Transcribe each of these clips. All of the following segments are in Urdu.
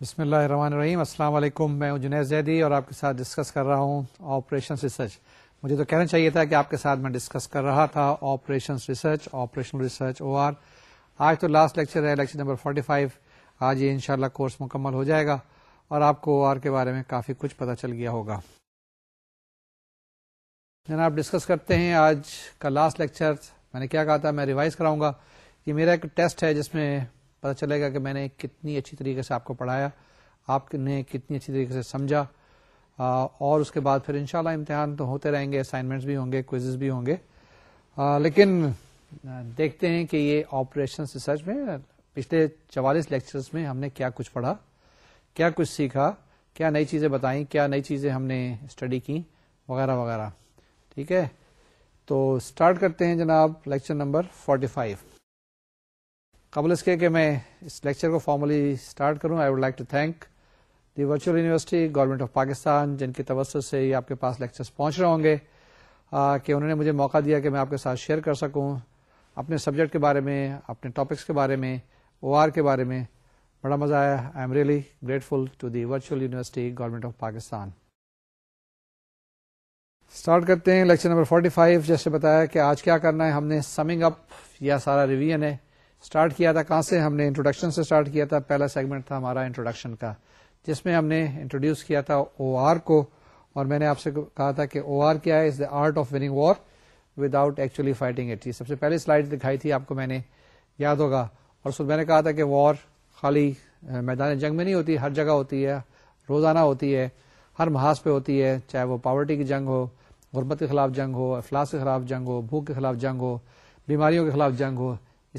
بسم اللہ الرحمن الرحیم السلام علیکم میں جنید زیدی اور آپ کے ساتھ ڈسکس کر رہا ہوں آپریشن ریسرچ مجھے تو کہنا چاہیے تھا کہ آپ کے ساتھ میں ڈسکس کر رہا operation operation research O R آج تو لاسٹ لیکچر ہے لیکچر نمبر 45 آج یہ انشاءاللہ کورس مکمل ہو جائے گا اور آپ کو او آر کے بارے میں کافی کچھ پتہ چل گیا ہوگا جناب ڈسکس کرتے ہیں آج کا لاسٹ لیکچر میں نے کیا کہا تھا میں ریوائز کراؤں گا یہ میرا ایک ٹیسٹ ہے جس میں پتا چلے گا کہ میں نے کتنی اچھی طریقے سے آپ کو پڑھایا آپ نے کتنی اچھی طریقے سے سمجھا اور اس کے بعد پھر انشاءاللہ امتحان تو ہوتے رہیں گے اسائنمنٹس بھی ہوں گے کوئزز بھی ہوں گے لیکن دیکھتے ہیں کہ یہ آپریشن ریسرچ میں پچھلے چوالیس لیکچرز میں ہم نے کیا کچھ پڑھا کیا کچھ سیکھا کیا نئی چیزیں بتائیں کیا نئی چیزیں ہم نے اسٹڈی کی وغیرہ وغیرہ ٹھیک ہے تو اسٹارٹ کرتے ہیں جناب لیکچر نمبر فورٹی فائیو قبل اس کے کہ میں اس لیکچر کو فارملی اسٹارٹ کروں I would like to thank the virtual university government of Pakistan جن کی توسط سے یہ آپ کے پاس لیکچرس پہنچ رہے ہوں گے کہ انہوں نے مجھے موقع دیا کہ میں آپ کے ساتھ شیئر کر سکوں اپنے سبجیکٹ کے بارے میں اپنے ٹاپکس کے بارے میں او آر کے بارے میں بڑا مزہ آیا I am really grateful to the Virtual University government of Pakistan start کرتے ہیں لیکچر نمبر 45 جیسے بتایا کہ آج کیا کرنا ہے ہم نے سمنگ اپ یا سارا ریویژن ہے اسٹارٹ کیا تھا کہاں سے ہم نے انٹروڈکشن سے اسٹارٹ کیا تھا پہلا سیگمنٹ تھا ہمارا انٹروڈکشن کا جس میں ہم نے انٹروڈیوس کیا تھا او آر کو اور میں نے آپ سے کہا تھا کہ او آر کیا ہے is the art of winning war without actually fighting it سب سے پہلے سلائڈ دکھائی تھی آپ کو میں نے یاد ہوگا اور اس میں نے کہا تھا کہ وار خالی میدان جنگ میں نہیں ہوتی ہر جگہ ہوتی ہے روزانہ ہوتی ہے ہر محاذ پہ ہوتی ہے چاہے وہ پاورٹی کی جنگ ہو غربت کے خلاف جنگ ہو افلاس کے خلاف جنگ ہو بھوک کے خلاف جنگ ہو بیماریوں کے خلاف جنگ ہو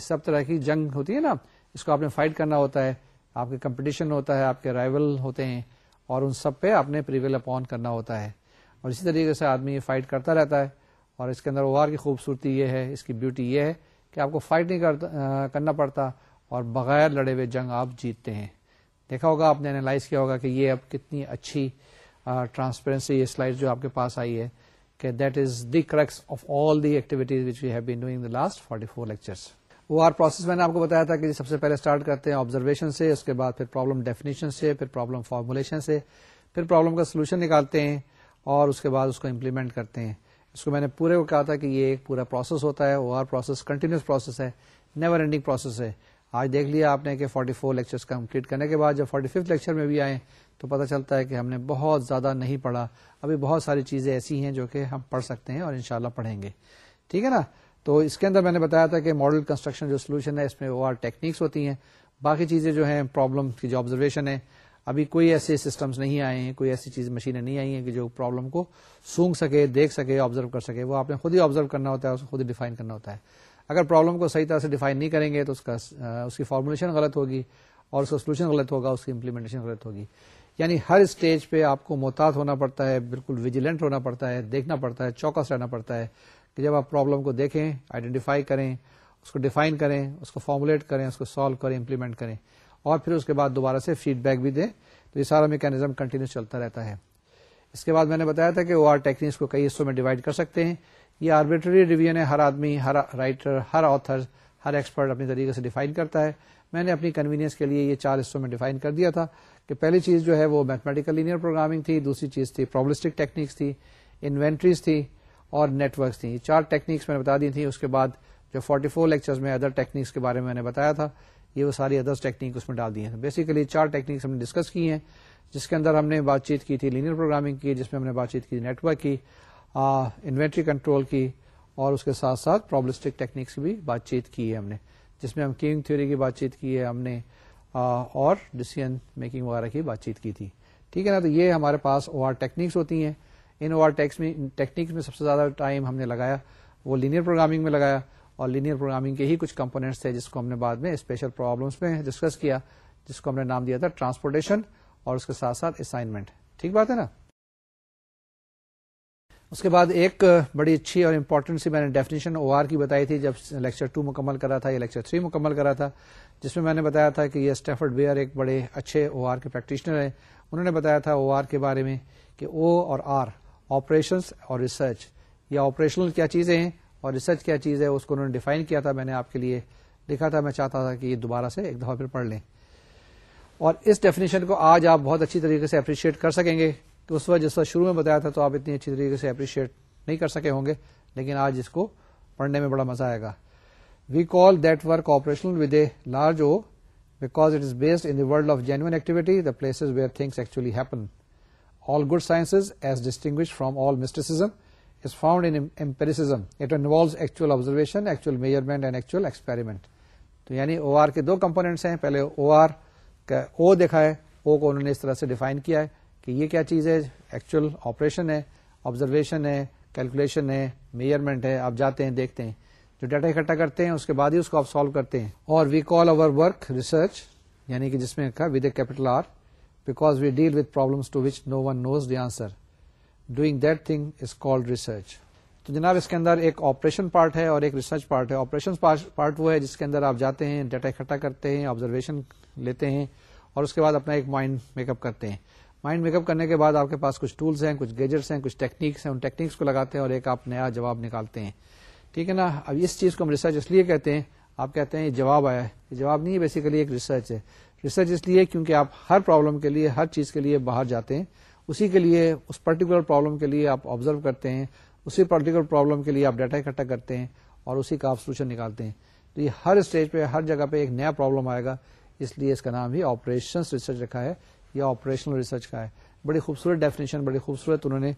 سب طرح کی جنگ ہوتی ہے نا اس کو آپ نے فائٹ کرنا ہوتا ہے آپ کے کمپٹیشن ہوتا ہے آپ کے رائول ہوتے ہیں اور ان سب پہ آپ نے پریویل اپون کرنا ہوتا ہے اور اسی طریقے سے آدمی یہ فائٹ کرتا رہتا ہے اور اس کے اندر وار کی خوبصورتی یہ ہے اس کی بیوٹی یہ ہے کہ آپ کو فائٹ نہیں کرنا پڑتا اور بغیر لڑے ہوئے جنگ آپ جیتتے ہیں دیکھا ہوگا آپ نے انالائز کیا ہوگا کہ یہ اب کتنی اچھی ٹرانسپیرنسی یہ سلائڈ جو آپ کے پاس آئی ہے کہ that is the crux of all the activities been doing the last forty four lectures O R process میں نے آپ کو بتایا تھا کہ سب سے پہلے اسٹارٹ کرتے ہیں آبزرویشن سے اس کے بعد پھر پرابلم ڈیفینیشن سے پھر پرابلم فارمولیشن سے پھر پرابلم کا سولوشن نکالتے ہیں اور اس کے بعد اس کو امپلیمنٹ کرتے ہیں اس کو میں نے پورے کہا تھا کہ یہ ایک پورا پروسیس ہوتا ہے O R process continuous process ہے نیور اینڈنگ پروسیس ہے آج دیکھ لیا آپ نے کہ فورٹی فور لیکچرس کمپلیٹ کرنے کے بعد جب فورٹی ففتھ لیکچر میں بھی آئے تو پتہ چلتا ہے کہ ہم نے بہت زیادہ نہیں پڑھا ابھی بہت ساری چیزیں ایسی ہیں جو کہ ہم پڑھ سکتے ہیں اور انشاءاللہ پڑھیں گے ٹھیک ہے نا تو اس کے اندر میں نے بتایا تھا کہ ماڈل کنسٹرکشن جو سولوشن ہے اس میں وہ آر ٹیکنیکس ہوتی ہیں باقی چیزیں جو ہیں پرابلم کی جو آبزرویشن ہے ابھی کوئی ایسے سسٹمس نہیں آئے ہیں کوئی ایسی چیز مشینیں نہیں آئی ہیں کہ جو پرابلم کو سونگ سکے دیکھ سکے آبزرو کر سکے وہ آپ نے خود ہی آبزرو کرنا ہوتا ہے اس کو خود ہی ڈیفائن کرنا ہوتا ہے اگر پرابلم کو صحیح طرح سے ڈیفائن نہیں کریں گے تو اس کا اس کی فارمولیشن غلط ہوگی اور اس کا سولوشن غلط ہوگا اس کی امپلیمنٹیشن غلط ہوگی یعنی ہر اسٹیج پہ آپ کو محتاط ہونا پڑتا ہے بالکل ویجیلنٹ ہونا پڑتا ہے دیکھنا پڑتا ہے چوکس رہنا پڑتا ہے کہ جب آپ پرابلم کو دیکھیں آئیڈینٹیفائی کریں اس کو ڈیفائن کریں اس کو فارمولیٹ کریں اس کو سالو کریں امپلیمنٹ کریں اور پھر اس کے بعد دوبارہ سے فیڈ بیک بھی دیں تو یہ سارا میکینزم کنٹینیو چلتا رہتا ہے اس کے بعد میں نے بتایا تھا کہ او آر ٹیکنیکس کو کئی حصوں میں ڈیوائڈ کر سکتے ہیں یہ آربیٹری ریویژن ہے ہر آدمی ہر رائٹر ہر آتھر ہر ایکسپرٹ اپنے طریقے سے ڈیفائن کرتا ہے میں نے اپنی کنوینئنس کے لیے یہ چار حصوں میں ڈیفائن کر دیا تھا کہ پہلی چیز جو ہے وہ میتھمیٹیکل لینئر پروگرامنگ تھی دوسری چیز تھی پرابلسٹک ٹیکنیکس تھی انوینٹریز تھی اور ورکس تھیں یہ چار ٹیکنیکس میں نے بتا دی تھی اس کے بعد جو فورٹی فور لیکچرز میں ادر ٹیکنیکس کے بارے میں میں نے بتایا تھا یہ وہ ساری ادر اس میں ڈال دی ہیں بیسیکلی چار ٹیکنیکس ہم نے ڈسکس کی ہیں جس کے اندر ہم نے بات چیت کی تھی لینئر پروگرامنگ کی جس میں ہم نے بات چیت کی نیٹ ورک کی انوینٹری کنٹرول کی اور اس کے ساتھ ساتھ پرابلسٹک ٹیکنیکس کی بھی بات چیت کی ہے ہم نے جس میں ہم کیونگ تھیوری کی بات چیت کی ہے ہم نے اور ڈسیزن میکنگ وغیرہ کی بات چیت کی تھی ٹھیک ہے نا تو یہ ہمارے پاس او آر ٹیکنیکس ہوتی ہیں ان اوور ٹیکس میں ٹیکنیکس میں سب سے زیادہ ٹائم ہم نے لگایا وہ لینئر پروگرامنگ میں لگایا اور لینئر پروگرامنگ کے ہی کچھ کمپونیٹس تھے جس کو ہم نے بعد میں اسپیشل پرابلمس میں ڈسکس کیا جس کو ہم نے نام دیا تھا ٹرانسپورٹیشن اور اس کے ساتھ ساتھ اسائنمنٹ ٹھیک بات ہے نا اس کے بعد ایک بڑی اچھی اور امپورٹنٹ سی میں نے ڈیفینیشن او آر کی بتائی تھی جب لیکچر ٹو مکمل کرا تھا یا لیکچر تھری مکمل کرا تھا جس میں میں نے بتایا تھا کہ یہ اسٹیفرڈ بیئر ایک بڑے اچھے او آر کے پریکٹیشنر ہیں انہوں نے بتایا تھا او آر کے بارے میں کہ او اور آر آپریشنس اور ریسرچ یا آپریشنل کیا چیزیں ہیں اور ریسرچ کیا چیز ہے اس کو انہوں نے ڈیفائن کیا تھا میں نے آپ کے لیے لکھا تھا میں چاہتا تھا کہ یہ دوبارہ سے ایک دفعہ پھر پڑھ لیں اور اس ڈیفینیشن کو آج آپ بہت اچھی طریقے سے اپریشیٹ کر سکیں گے تو اس وقت جس وقت شروع میں بتایا تھا تو آپ اتنی اچھی طریقے سے اپریشیٹ نہیں کر سکے ہوں گے لیکن آج اس کو پڑھنے میں بڑا مزہ آئے گا we call that work operational with a large O because it is based in world of genuine activity the places where things actually happen all good science as distinct from all mysticism is founded empiricism it involve actual observation actual measurement and actual experiment تو یعنی او آر کے دو کمپونیٹس ہیں پہلے او آر کا او دیکھا ہے او کو انہوں نے اس طرح سے ڈیفائن کیا ہے کہ یہ کیا چیز ہے ایکچوئل آپریشن ہے آبزرویشن ہے کیلکولیشن ہے میئرمنٹ ہے آپ جاتے ہیں دیکھتے ہیں جو ڈیٹا اکٹھا کرتے ہیں اس کے بعد ہی اس کو آپ سالو کرتے ہیں اور we call our work research یعنی کہ جس میں کا with capital R because we deal with to which no one knows the answer doing that thing is called research تو جناب اس کے اندر ایک آپریشن پارٹ ہے اور ایک ریسرچ پارٹ ہے آپریشن پارٹ وہ ہے جس کے اندر آپ جاتے ہیں ڈیٹا اکٹھا کرتے ہیں آبزرویشن لیتے ہیں اور اس کے بعد اپنا ایک مائنڈ میک اپ کرتے ہیں مائنڈ میک اپ کرنے کے بعد آپ کے پاس کچھ ٹولس ہیں کچھ گیجٹس ہیں کچھ ٹیکنیکس ہیں ان ٹیکنیکس کو لگاتے ہیں اور ایک آپ نیا جواب نکالتے ہیں ٹھیک ہے نا اب اس چیز کو ہم ریسرچ اس لیے کہتے ہیں آپ کہتے ہیں یہ جواب آیا ہے جواب نہیں ہے بیسیکلی ایک ریسرچ ہے ریسرچ اس لیے کیونکہ آپ ہر پرابلم کے لیے ہر چیز کے لیے باہر جاتے ہیں اسی کے لیے اس پرٹیکولر پرابلم کے لیے آپ آبزرو کرتے ہیں اسی پرٹیکولر پرابلم کے لیے آپ ڈیٹا اکٹھا کرتے ہیں اور اسی کا آپ سولوشن نکالتے ہیں تو یہ ہر اسٹیج پہ ہر جگہ پہ ایک نیا پرابلم آئے گا اس لیے اس کا نام ہی آپریشن ریسرچ رکھا ہے یا آپریشنل ریسرچ کا ہے بڑی خوبصورت ڈیفینیشن بڑی خوبصورت انہوں نے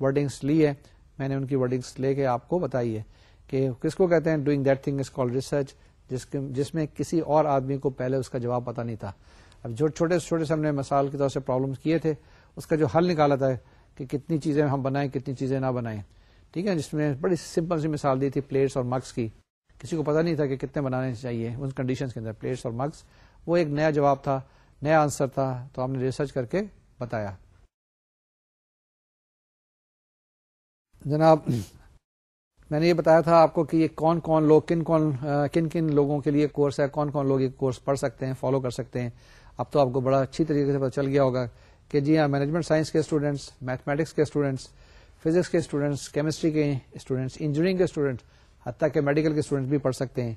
ورڈنگس لی ہے میں نے ان کی ورڈنگس لے کے آپ کو بتائی ہے کہ کس کو کہتے ہیں doing that thing is call research جس جس میں کسی اور آدمی کو پہلے اس کا جواب پتا نہیں تھا اب جو چھوٹے چھوٹے سے ہم نے مثال کے طور سے پرابلم کیے تھے اس کا جو حل نکالا تھا کہ کتنی چیزیں ہم بنائیں کتنی چیزیں نہ بنائیں ٹھیک ہے جس میں بڑی سمپل سی مثال دی تھی پلیٹس اور مگس کی کسی کو پتا نہیں تھا کہ کتنے بنانے چاہیے ان کنڈیشن کے اندر پلیٹس اور مگس وہ ایک نیا جواب تھا نیا آنسر تھا تو ہم نے ریسرچ کر کے بتایا جناب میں نے یہ بتایا تھا آپ کو کہ یہ کون کون لوگ کن کون کن کن لوگوں کے لیے کورس ہے کون کون لوگ یہ کورس پڑھ سکتے ہیں فالو کر سکتے ہیں اب تو آپ کو بڑا اچھی طریقے سے پتہ چل گیا ہوگا کہ جی ہاں مینجمنٹ سائنس کے اسٹوڈینٹس میتھمیٹکس کے اسٹوڈینٹس فزکس کے اسٹوڈینٹس کیمسٹری کے اسٹوڈینٹس انجینئرنگ کے اسٹوڈینٹس حتیٰ کہ میڈیکل کے اسٹوڈینٹس بھی پڑھ سکتے ہیں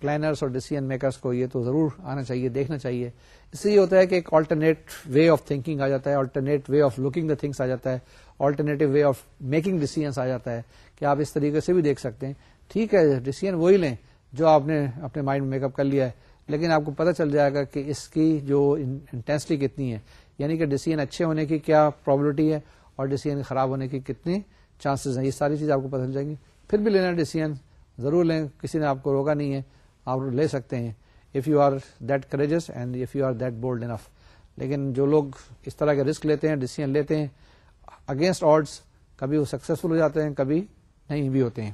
پلانرس اور ڈیسیزن میکرس کو یہ تو ضرور آنا چاہیے دیکھنا چاہیے اس سے یہ ہوتا ہے کہ ایک آلٹرنیٹ وے آف تھنکنگ آ جاتا ہے alternate way of looking the things آ جاتا ہے alternative way of making decisions آ جاتا ہے کہ آپ اس طریقے سے بھی دیکھ سکتے ہیں ٹھیک ہے ڈیسیجن وہی لیں جو آپ نے اپنے مائنڈ میں میک اپ کر لیا ہے لیکن آپ کو پتہ چل جائے گا کہ اس کی جو انٹینسٹی کتنی ہے یعنی کہ ڈیسیجن اچھے ہونے کی کیا پرابلٹی ہے اور ڈیسیجن خراب ہونے کی کتنی چانسز ہیں یہ ساری چیز آپ کو پتہ چل جائیں گی پھر بھی لینا ڈیسیجن ضرور لیں کسی نے آپ کو روکا نہیں ہے آپ لے سکتے ہیں if you are that courageous and if you are that bold enough لیکن جو لوگ اس طرح کے رسک لیتے ہیں ڈیسیجن لیتے ہیں اگینسٹ آرڈس کبھی وہ سکسیزفل ہو جاتے ہیں کبھی نہیں بھی ہوتے ہیں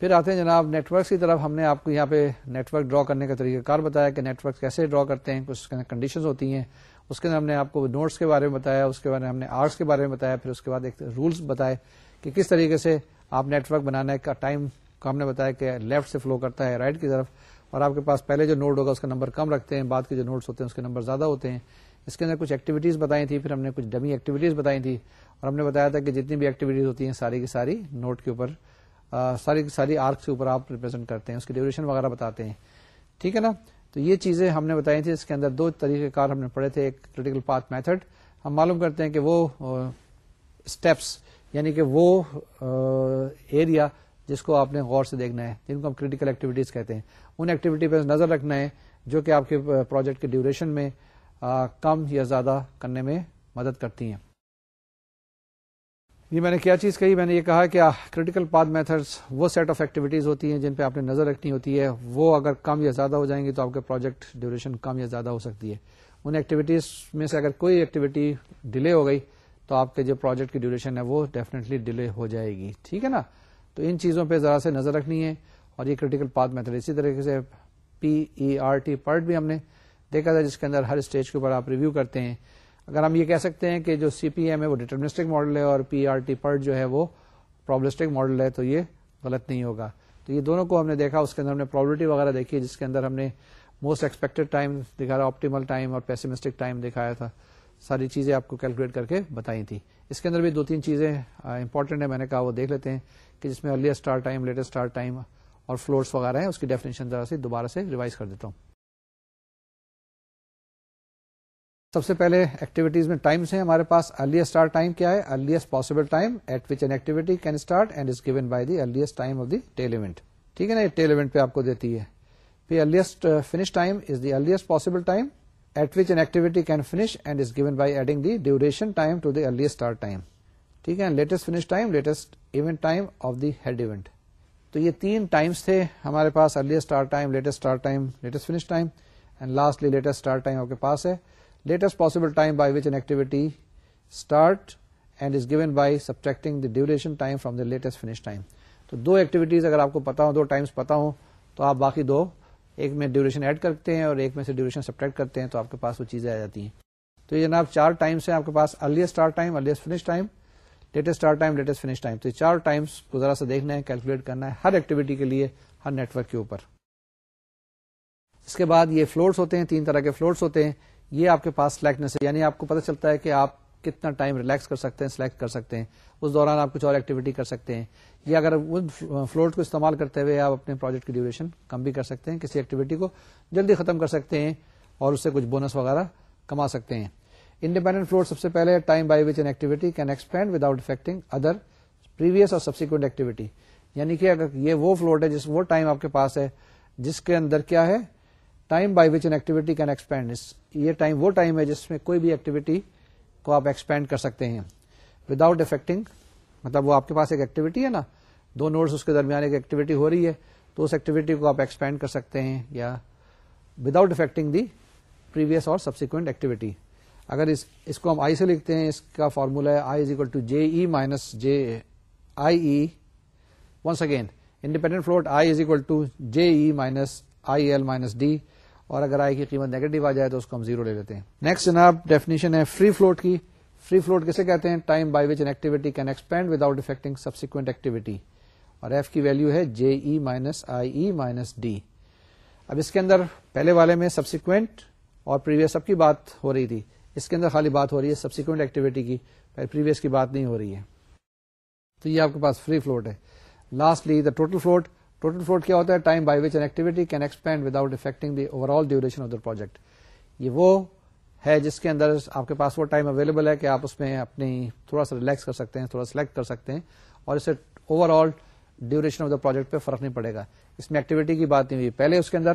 پھر آتے ہیں جناب نیٹ ورکس کی طرف ہم نے آپ کو یہاں پہ نیٹ ورک ڈرا کرنے کا طریقہ کار بتایا کہ نیٹورک کیسے ڈرا کرتے ہیں کچھ کنڈیشن ہوتی ہیں اس کے اندر ہم نے آپ کو نوٹس کے بارے میں بتایا اس کے بارے میں ہم نے آرٹس کے بارے میں بتایا پھر اس کے بعد ایک رولس بتایا کہ کس طریقے سے آپ نیٹ ورک بنانے کا ٹائم کو ہم نے بتایا کہ لیفٹ سے فلو کرتا ہے رائٹ کی طرف اور آپ کے پاس پہلے جو نوٹ ہوگا اس کا نمبر کم رکھتے ہیں بعد کے جو نوٹس ہوتے ہیں اس کے نمبر زیادہ ہوتے ہیں اس کے اندر کچھ ایکٹیویٹیز بتائی تھی پھر ہم نے کچھ ڈمی ایکٹیویٹیز بتائی تھی اور ہم نے بتایا تھا کہ جتنی بھی ایکٹیویٹیز ہوتی ہیں ساری کی ساری نوٹ کے اوپر ساری کی ساری آرک کے اوپر آپ ریپرزینٹ کرتے ہیں اس کی ڈیوریشن وغیرہ بتاتے ہیں ٹھیک ہے نا تو یہ چیزیں ہم نے بتائی تھی اس کے اندر دو طریقہ کار ہم نے پڑھے تھے ایک کریٹیکل پاتھ میتھڈ ہم معلوم کرتے ہیں کہ وہ اسٹیپس یعنی کہ وہ ایریا جس کو آپ نے غور سے دیکھنا ہے جن کو ہم کریٹیکل ایکٹیویٹیز کہتے ہیں ان ایکٹیویٹی پہ نظر رکھنا ہے جو کہ آپ کے پروجیکٹ کے ڈیوریشن میں کم یا زیادہ کرنے میں مدد کرتی ہیں یہ میں نے کیا چیز کہی میں نے یہ کہا کہ کریٹیکل پاتھ میتھڈس وہ سیٹ آف ایکٹیویٹیز ہوتی ہیں جن پہ آپ نے نظر رکھنی ہوتی ہے وہ اگر کم یا زیادہ ہو جائیں گی تو آپ کے پروجیکٹ ڈیوریشن کم یا زیادہ ہو سکتی ہے ان ایکٹیویٹیز میں سے اگر کوئی ایکٹیویٹی ڈیلے ہو گئی تو آپ کے جو پروجیکٹ کی ڈیوریشن ہے وہ ڈیفینیٹلی ڈیلے ہو جائے گی ٹھیک ہے نا تو ان چیزوں پہ ذرا سے نظر رکھنی ہے اور یہ کریٹیکل پاتھ میتھڈ اسی طریقے سے P E R T part بھی ہم نے دیکھا تھا جس کے اندر ہر اسٹیج کے اوپر آپ ریویو کرتے ہیں اگر ہم یہ کہہ سکتے ہیں کہ جو سی پی ایم ہے وہ ڈیٹرمنسٹک ماڈل ہے اور پی آر ٹی پر ہے وہ پرابلمسٹک ماڈل ہے تو یہ غلط نہیں ہوگا تو یہ دونوں کو ہم نے دیکھا اس کے اندر ہم نے پرابلٹی وغیرہ دیکھی جس کے اندر ہم نے موسٹ ایکسپیکٹڈ ٹائم دکھا رہا آپٹیمل ٹائم اور پیسمسٹک ٹائم دکھایا تھا ساری چیزیں آپ کو کیلکولیٹ کر کے بتائی تھی اس کے اندر بھی دو تین چیزیں امپورٹنٹ ہیں میں نے کہا وہ دیکھ لیتے ہیں کہ جس میں ارلی ٹائم لیٹر ٹائم اور فلورس وغیرہ ہیں اس کی ڈیفینیشن ذرا سے دوبارہ سے ریوائز کر دیتا ہوں سب سے پہلے ایکٹیویٹیز میں ٹائمس ہیں ہمارے پاس ارلی اسٹارٹ ٹائم کیا ہے earliest possible time at which an activity can start and is given by the earliest time of the tail event ٹھیک ہے نا یہ ٹیل ایونٹ پہ آپ کو دیتی ہے پھر earliest finish time is the earliest possible time at which an activity can finish and is given by adding the duration time to the earliest start time ٹھیک ہے latest finish time latest event time of the head event تو یہ تین ٹائمس تھے ہمارے پاس earliest start time latest start time latest finish time and lastly latest start time آپ کے پاس ہے latest activity start given by duration time from latest finish time تو دو ایکٹیویٹیز اگر آپ کو پتا ہو دو ٹائمس پتا ہو تو آپ باقی دو ایک میں ڈیوریشن ایڈ کرتے ہیں اور ایک میں سے ڈیوریشن سبٹریکٹ کرتے ہیں تو آپ کے پاس وہ چیزیں آ جاتی ہیں تو یہ جناب چار ٹائمس ہیں آپ کے پاس earliest start time earliest finish time latest start time latest finish time تو یہ چار ٹائمس کو ذرا سا دیکھنا ہے کیلکولیٹ کرنا ہے ہر ایکٹیویٹی کے لیے ہر نیٹورک کے اوپر اس کے بعد یہ فلورس ہوتے ہیں تین طرح کے فلورس ہوتے ہیں یہ آپ کے پاس سلیکٹنس ہے یعنی آپ کو پتہ چلتا ہے کہ آپ کتنا ٹائم ریلیکس کر سکتے ہیں سلیکٹ کر سکتے ہیں اس دوران آپ کچھ اور ایکٹیویٹی کر سکتے ہیں یا اگر وہ فلور کو استعمال کرتے ہوئے آپ اپنے پروجیکٹ کی ڈیوریشن کم بھی کر سکتے ہیں کسی ایکٹیویٹی کو جلدی ختم کر سکتے ہیں اور اس سے کچھ بونس وغیرہ کما سکتے ہیں انڈیپینڈنٹ فلور سب سے پہلے time by which an activity can expand without affecting other previous or subsequent activity یعنی کہ اگر یہ وہ فلوٹ ہے جس وہ ٹائم آپ کے پاس ہے جس کے اندر کیا ہے time by which an activity can expand یہ ٹائم وہ ٹائم ہے جس میں کوئی بھی ایکٹیویٹی کو آپ ایکسپینڈ کر سکتے ہیں وداؤٹ افیکٹنگ مطلب وہ آپ کے پاس ایک ایکٹیویٹی ہے نا دو نوٹس اس کے درمیان ایک ایکٹیویٹی ہو رہی ہے تو اس ایکٹیویٹی کو آپ ایکسپینڈ کر سکتے ہیں یا without affecting the previous or subsequent activity اگر اس کو ہم آئی سے لکھتے ہیں اس کا فارمولا ہے I is equal to J E minus J I E once again independent float I is equal to J E minus I L minus D اور اگر آئی کی قیمت نیگیٹو آ جائے تو اس کو ہم زیرو لے لیتے ہیں نیکسٹ جناب ڈیفینیشن ہے فری فلوٹ کی فری فلوٹ کیسے کہتے ہیں time by which an activity can expand without affecting subsequent activity اور ایف کی ویلو ہے J E minus I E minus D اب اس کے اندر پہلے والے میں سبسیکوینٹ اور پریویس سب کی بات ہو رہی تھی اس کے اندر خالی بات ہو رہی ہے سبسیکوینٹ ایکٹیویٹی کی پریویس کی بات نہیں ہو رہی ہے تو یہ آپ کے پاس فری فلوٹ ہے lastly the total float total float کیا ہوتا ہے time by which activity can expand without affecting the overall duration of the project یہ وہ ہے جس کے اندر آپ کے پاس وہ ٹائم اویلیبل ہے کہ آپ اس میں اپنی تھوڑا سا ریلیکس کر سکتے ہیں تھوڑا سلیکٹ کر سکتے ہیں اور اسے overall duration of the project پہ فرق نہیں پڑے گا اس میں ایکٹیویٹی کی بات نہیں ہوئی پہلے اس کے اندر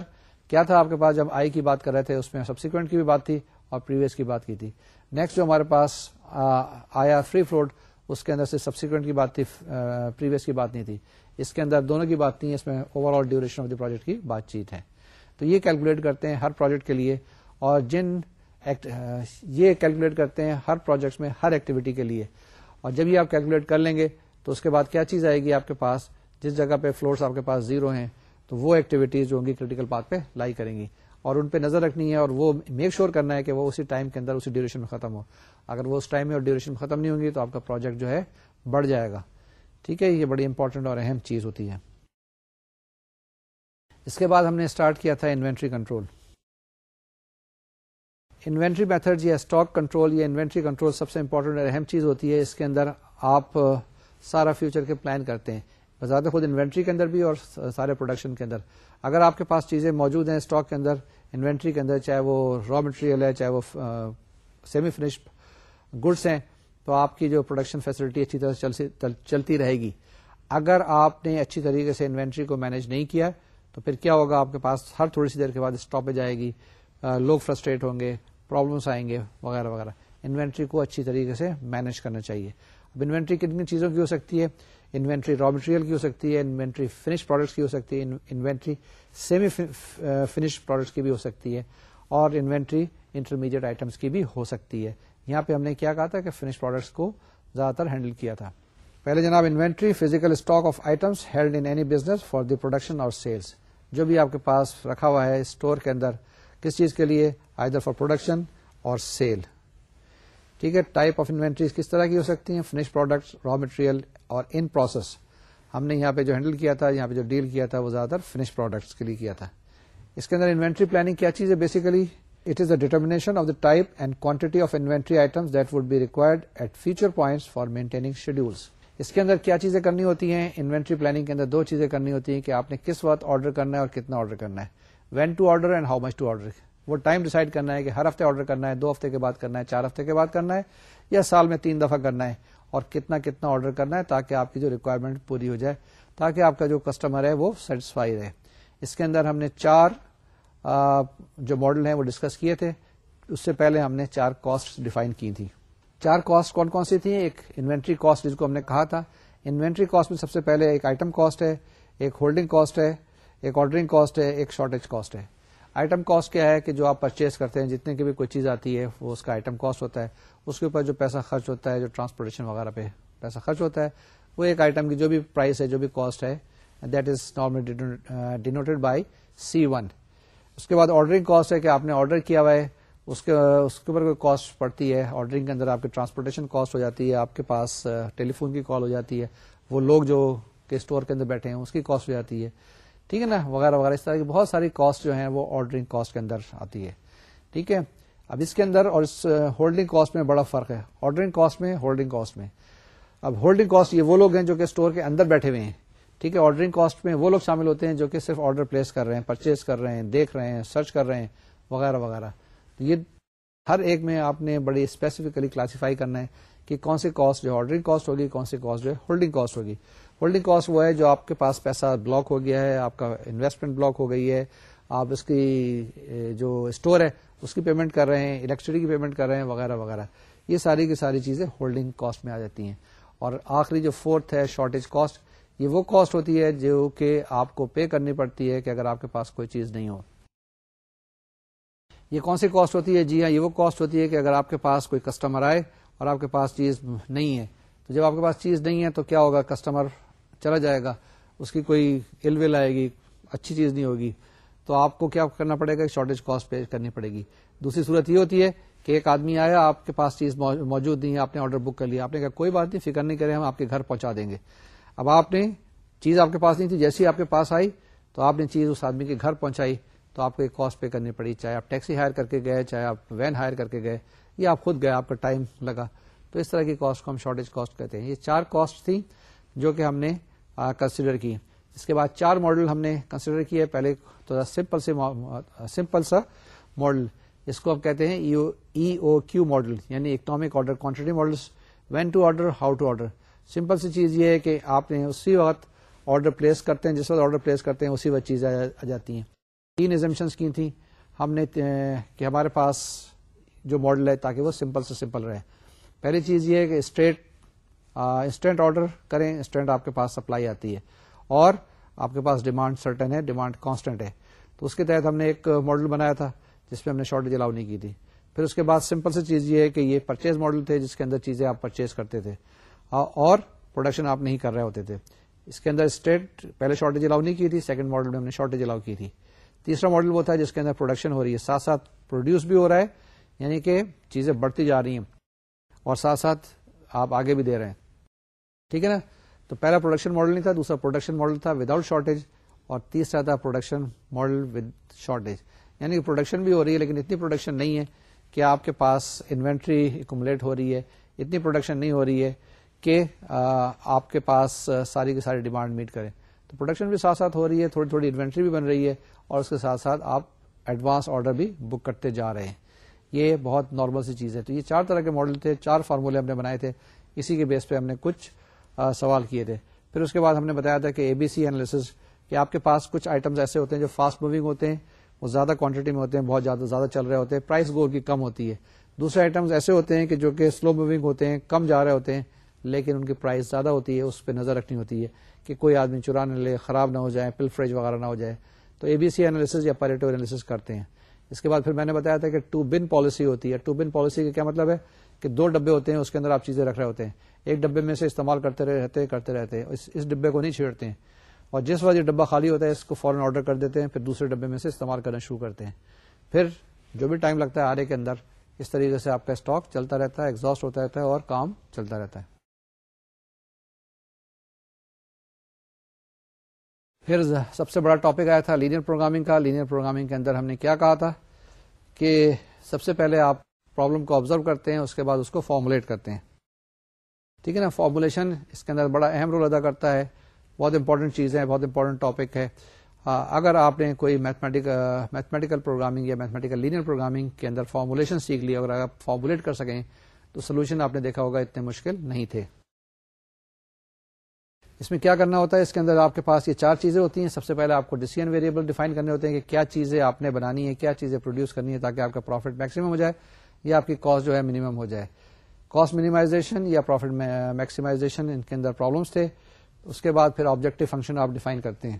کیا تھا آپ کے پاس جب آئی کی بات کر رہے تھے اس میں سبسیکوینٹ کی بھی بات تھی اور پریویس کی بات کی تھی نیکسٹ جو ہمارے پاس آیا فری فلوٹ اس کے اندر سے سبسیکوینٹ کی بات تھی پریویس کی بات نہیں تھی اس کے اندر دونوں کی بات نہیں ہے اس میں overall duration of the project کی بات چیت ہے تو یہ کیلکولیٹ کرتے ہیں ہر پروجیکٹ کے لیے اور جن یہ کیلکولیٹ کرتے ہیں ہر پروجیکٹ میں ہر ایکٹیویٹی کے لیے اور جب یہ آپ کیلکولیٹ کر لیں گے تو اس کے بعد کیا چیز آئے گی آپ کے پاس جس جگہ پہ فلورس آپ کے پاس زیرو ہیں تو وہ ایکٹیویٹیز جو ہوں گی کریٹیکل پاتھ پہ لائی کریں گی اور ان پہ نظر رکھنی ہے اور وہ میک شیور کرنا ہے کہ وہ اسی ٹائم کے اندر اسی ڈیوریشن میں ختم ہو اگر وہ اس ٹائم میں اور ڈیوریشن ختم نہیں ہوں گی تو آپ کا پروجیکٹ جو ہے بڑھ جائے گا ٹھیک ہے یہ بڑی امپورٹنٹ اور اہم چیز ہوتی ہے اس کے بعد ہم نے اسٹارٹ کیا تھا انوینٹری کنٹرول انوینٹری میتھڈ یا اسٹاک کنٹرول یا انوینٹری کنٹرول سب سے امپورٹنٹ اور اہم چیز ہوتی ہے اس کے اندر آپ سارا فیوچر کے پلان کرتے ہیں بذات خود انوینٹری کے اندر بھی اور سارے پروڈکشن کے اندر اگر آپ کے پاس چیزیں موجود ہیں اسٹاک کے اندر انوینٹری کے اندر چاہے وہ را مٹیریل ہے چاہے وہ سیمی فنش گڈس ہیں تو آپ کی جو پروڈکشن فیسلٹی اچھی طرح سے چلتی رہے گی اگر آپ نے اچھی طریقے سے انوینٹری کو مینج نہیں کیا تو پھر کیا ہوگا آپ کے پاس ہر تھوڑی سی دیر کے بعد اسٹاپیج آئے گی آ, لوگ فرسٹریٹ ہوں گے پرابلمس آئیں گے وغیرہ وغیرہ انوینٹری کو اچھی طریقے سے مینج کرنا چاہیے اب انوینٹری کتنی چیزوں کی ہو سکتی ہے انوینٹری را مٹیریل کی ہو سکتی ہے انوینٹری فنش پروڈکٹس کی ہو سکتی ہے انوینٹری سیمی فنش پروڈکٹس کی بھی ہو سکتی ہے اور انوینٹری انٹرمیڈیٹ آئٹمس کی بھی ہو سکتی ہے یہاں پہ ہم نے کیا کہا تھا کہ فنش پروڈکٹس کو زیادہ تر ہینڈل کیا تھا پہلے جناب inventory physical stock of items held any business for the production اور سیلس جو بھی آپ کے پاس رکھا ہوا ہے اسٹور کے اندر کس چیز کے لیے آئی در فار پروڈکشن اور سیل ٹھیک ہے ٹائپ آف انوینٹریز کس طرح کی ہو سکتی ہیں فنش پروڈکٹس را مٹیریل اور ان پروسیس ہم نے یہاں پہ جو ہینڈل کیا تھا یہاں پہ جو ڈیل کیا تھا وہ زیادہ تر فنش پروڈکٹس کے لیے کیا تھا اس کے اندر انوینٹری پلاننگ کیا چیز ہے basically it is determination of of type type and quantity of inventory items that would be required at future points maintaining maintaining schedules کے اندر کیا چیزیں کرنی ہوتی ہیں انوینٹری پلاننگ کے اندر دو چیزیں کرنی ہوتی ہیں کہ آپ نے کس وقت آرڈر کرنا ہے اور کتنا آرڈر کرنا ہے when to order and how much to order وہ ٹائم ڈیسائڈ کرنا ہے کہ ہر ہفتے آرڈر کرنا ہے دو ہفتے کے بعد کرنا ہے چار ہفتے کے بعد کرنا ہے یا سال میں تین دفعہ کرنا ہے اور کتنا کتنا آرڈر کرنا ہے تاکہ آپ کی جو ریکوائرمنٹ پوری ہو جائے تاکہ آپ کا جو کسٹمر ہے وہ سیٹسفائی رہے اس کے اندر ہم نے چار جو ماڈل ہیں وہ ڈسکس کیے تھے اس سے پہلے ہم نے چار کاسٹ ڈیفائن کی تھی چار کاسٹ کون کون سی تھیں ایک انوینٹری کاسٹ جس کو ہم نے کہا تھا انوینٹری کاسٹ میں سب سے پہلے ایک آئٹم کاسٹ ہے ایک ہولڈنگ کاسٹ ہے ایک آرڈرنگ کاسٹ ہے ایک شارٹیج کاسٹ ہے آئٹم کاسٹ کیا ہے کہ جو آپ پرچیز کرتے ہیں جتنے کی بھی کوئی چیز آتی ہے وہ اس کا آئٹم کاسٹ ہوتا ہے اس کے اوپر جو پیسہ خرچ ہوتا ہے جو ٹرانسپورٹیشن وغیرہ پہ پیسہ خرچ ہوتا ہے وہ ایک آئٹم کی جو بھی پرائز ہے جو بھی کاسٹ ہے that is normally denoted by C one اس کے بعد آرڈرنگ کاسٹ ہے کہ آپ نے آرڈر کیا ہوا ہے اس کے اس کے اوپر کوئی کاسٹ پڑتی ہے آرڈرنگ کے اندر آپ کی ٹرانسپورٹیشن کاسٹ ہو جاتی ہے آپ کے پاس ٹیلی فون کی کال ہو جاتی ہے وہ لوگ جو کہ اسٹور کے اندر بیٹھے ہیں اس کی کاسٹ ہو جاتی ہے ٹھیک ہے نا وغیرہ وغیرہ اس طرح کی بہت ساری کاسٹ جو ہیں وہ آرڈرنگ کاسٹ کے اندر آتی ہے ٹھیک ہے اب اس کے اندر اور اس ہولڈنگ کاسٹ میں بڑا فرق ہے آرڈرنگ کاسٹ میں ہولڈنگ کاسٹ میں اب ہولڈنگ کاسٹ یہ وہ لوگ ہیں جو کہ اسٹور کے اندر بیٹھے ہوئے ہیں ٹھیک ہے آرڈرنگ کاسٹ میں وہ لوگ شامل ہوتے ہیں جو کہ صرف آرڈر پلیس کر رہے ہیں پرچیز کر رہے ہیں دیکھ رہے ہیں سرچ کر رہے ہیں وغیرہ وغیرہ یہ ہر ایک میں آپ نے بڑی اسپیسیفکلی کلاسیفائی کرنا ہے کہ کون سی کاسٹ جو ہے آرڈرنگ کاسٹ ہوگی کون سی کاسٹ جو ہے ہولڈنگ کاسٹ ہوگی ہولڈنگ کاسٹ وہ ہے جو آپ کے پاس پیسہ بلاک ہو گیا ہے آپ کا انویسٹمنٹ بلاک ہو گئی ہے آپ اس کی جو اسٹور ہے اس کی پیمنٹ کر رہے ہیں الیکٹریسٹی کی پیمنٹ کر رہے ہیں وغیرہ وغیرہ یہ ساری کی ساری چیزیں ہولڈنگ کاسٹ میں آ جاتی ہیں اور آخری جو فورتھ ہے شارٹیج کاسٹ یہ وہ کاسٹ ہوتی ہے جو کہ آپ کو پے کرنی پڑتی ہے کہ اگر آپ کے پاس کوئی چیز نہیں ہو یہ کون سی کاسٹ ہوتی ہے جی ہاں یہ وہ کاسٹ ہوتی ہے کہ اگر آپ کے پاس کوئی کسٹمر آئے اور آپ کے پاس چیز نہیں ہے تو جب آپ کے پاس چیز نہیں ہے تو کیا ہوگا کسٹمر چلا جائے گا اس کی کوئی ال ول آئے گی اچھی چیز نہیں ہوگی تو آپ کو کیا کرنا پڑے گا شارٹیج کاسٹ پے کرنی پڑے گی دوسری صورت یہ ہوتی ہے کہ ایک آدمی آیا آپ کے پاس چیز موجود نہیں ہے آپ نے آرڈر بک کر لیا آپ نے کہا کوئی بات نہیں فکر نہیں کرے ہم آپ کے گھر پہنچا دیں گے اب آپ نے چیز آپ کے پاس نہیں تھی جیسی آپ کے پاس آئی تو آپ نے چیز اس آدمی کے گھر پہنچائی تو آپ کو ایک کاسٹ پے کرنی پڑی چاہے آپ ٹیکسی ہائر کر کے گئے چاہے آپ وین ہائر کر کے گئے یا آپ خود گئے آپ کا ٹائم لگا تو اس طرح کی کاسٹ کو ہم شارٹیج کاسٹ کہتے ہیں یہ چار کاسٹ تھیں جو کہ ہم نے کنسیڈر کی اس کے بعد چار ماڈل ہم نے کنسیڈر کیا ہے پہلے تھوڑا سمپل سے سمپل سا ماڈل اس کو ہم کہتے ہیں ای او کیو ماڈل یعنی economic order quantity model when to order how to order simple سی چیز یہ ہے کہ آپ نے اسی وقت آرڈر پلیس کرتے ہیں جس وقت آرڈر پلیس کرتے ہیں اسی وقت چیزیں آ جاتی ہیں تین ایزمشن کی تھیں ہم نے کہ ہمارے پاس جو ماڈل ہے تاکہ وہ سمپل سے سمپل رہے پہلی چیز یہ ہے کہ اسٹریٹ انسٹنٹ آرڈر کریں انسٹنٹ آپ کے پاس سپلائی آتی ہے اور آپ کے پاس ڈیمانڈ سرٹن ہے ڈیمانڈ کانسٹنٹ ہے تو اس کے تحت ہم نے ایک ماڈل بنایا تھا جس میں ہم نے شارٹیج الاؤ نہیں کی تھی پھر اس کے بعد سمپل سی چیز یہ ہے کہ یہ پرچیز ماڈل تھے جس کے اندر چیزیں آپ پرچیز کرتے تھے اور پروڈکشن آپ نہیں کر رہے ہوتے تھے اس کے اندر اسٹیٹ پہلے شارٹیج الاؤ نہیں کی تھی سیکنڈ ماڈل میں ہم نے شارٹیج الاؤ کی تھی تیسرا ماڈل وہ تھا جس کے اندر پروڈکشن ہو رہی ہے ساتھ ساتھ پروڈیوس بھی ہو رہا ہے یعنی کہ چیزیں بڑھتی جا رہی ہیں اور ساتھ ساتھ آپ آگے بھی دے رہے ہیں ٹھیک ہے نا تو پہلا پروڈکشن ماڈل نہیں تھا دوسرا پروڈکشن ماڈل تھا وداؤٹ شارٹیج اور تیسرا تھا پروڈکشن ماڈل ود شارٹیج یعنی کہ پروڈکشن بھی ہو رہی ہے لیکن اتنی پروڈکشن نہیں ہے کہ آپ کے پاس انوینٹری اکومولیٹ ہو رہی ہے اتنی پروڈکشن نہیں ہو رہی ہے کہ آپ کے پاس ساری کی ساری ڈیمانڈ میٹ کریں تو پروڈکشن بھی ساتھ ساتھ ہو رہی ہے تھوڑی تھوڑی انوینٹری بھی بن رہی ہے اور اس کے ساتھ ساتھ آپ ایڈوانس آرڈر بھی بک کرتے جا رہے ہیں یہ بہت نارمل سی چیز ہے تو یہ چار طرح کے ماڈل تھے چار فارمولے ہم نے بنائے تھے اسی کے بیس پہ ہم نے کچھ سوال کیے تھے پھر اس کے بعد ہم نے بتایا تھا کہ اے بی سی اینالسس کہ آپ کے پاس کچھ آئٹمس ایسے ہوتے ہیں جو فاسٹ موونگ ہوتے ہیں وہ زیادہ کوانٹٹی میں ہوتے ہیں بہت زیادہ زیادہ چل رہے ہوتے ہیں پرائز گول کی کم ہوتی ہے دوسرے آئٹمس ایسے ہوتے ہیں کہ جو کہ سلو موونگ ہوتے ہیں کم جا رہے ہوتے ہیں لیکن ان کی پرائز زیادہ ہوتی ہے اس پہ نظر رکھنی ہوتی ہے کہ کوئی آدمی چرا نہ لے خراب نہ ہو جائے پل فریج وغیرہ نہ ہو جائے تو اے بی سی اینالیس یا پیریٹو اینالس کرتے ہیں اس کے بعد پھر میں نے بتایا تھا کہ ٹو بن پالیسی ہوتی ہے ٹو بن پالیسی کا کیا مطلب ہے کہ دو ڈبے ہوتے ہیں اس کے اندر آپ چیزیں رکھ رہے ہوتے ہیں ایک ڈبے میں سے استعمال کرتے رہتے کرتے رہتے ہیں اس اس ڈبے کو نہیں چھیڑتے ہیں اور جس وقت یہ ڈبہ خالی ہوتا ہے اس کو فوراً آرڈر کر دیتے ہیں پھر دوسرے ڈبے میں سے استعمال کرنا شروع کرتے ہیں پھر جو بھی ٹائم لگتا ہے آرے کے اندر اس طریقے سے آپ کا اسٹاک چلتا رہتا ہے ایگزاسٹ ہوتا رہتا ہے اور کام چلتا رہتا ہے پھر سب سے بڑا ٹاپک آیا تھا لینئر پروگرامنگ کا لینئر پروگرامنگ کے اندر ہم نے کیا کہا تھا کہ سب سے پہلے آپ پرابلم کو آبزرو کرتے ہیں اس کے بعد اس کو فارمولیٹ کرتے ہیں ٹھیک ہے نا فارمولیشن اس کے اندر بڑا اہم رول ادا کرتا ہے بہت امپورٹنٹ چیز ہے بہت امپورٹنٹ ٹاپک ہے اگر آپ نے کوئی میتھمیٹک میتھمیٹیکل پروگرامنگ یا میتھمیٹیکل لینئر پروگرامنگ کے اندر فارمولیشن سیکھ لی اگر آپ فارمولیٹ کر سکیں تو سولوشن آپ نے دیکھا ہوگا اتنے مشکل نہیں تھے اس میں کیا کرنا ہوتا ہے اس کے اندر آپ کے پاس یہ چار چیزیں ہوتی ہیں سب سے پہلے آپ کو ڈیسیجن ویریبل ڈیفائن کرنے ہوتے ہیں کہ کیا چیزیں آپ نے بنانی ہے کیا چیزیں پروڈیوس کرنی ہے تاکہ آپ کا پروفٹ میکسیمم ہو جائے یا آپ کی کاسٹ جو ہے منیمم ہو جائے کاسٹ منیمائزیشن یا پروفٹ میکسیمائزیشن ان کے اندر پرابلمس تھے اس کے بعد پھر آبجیکٹو فنکشن آپ ڈیفائن کرتے ہیں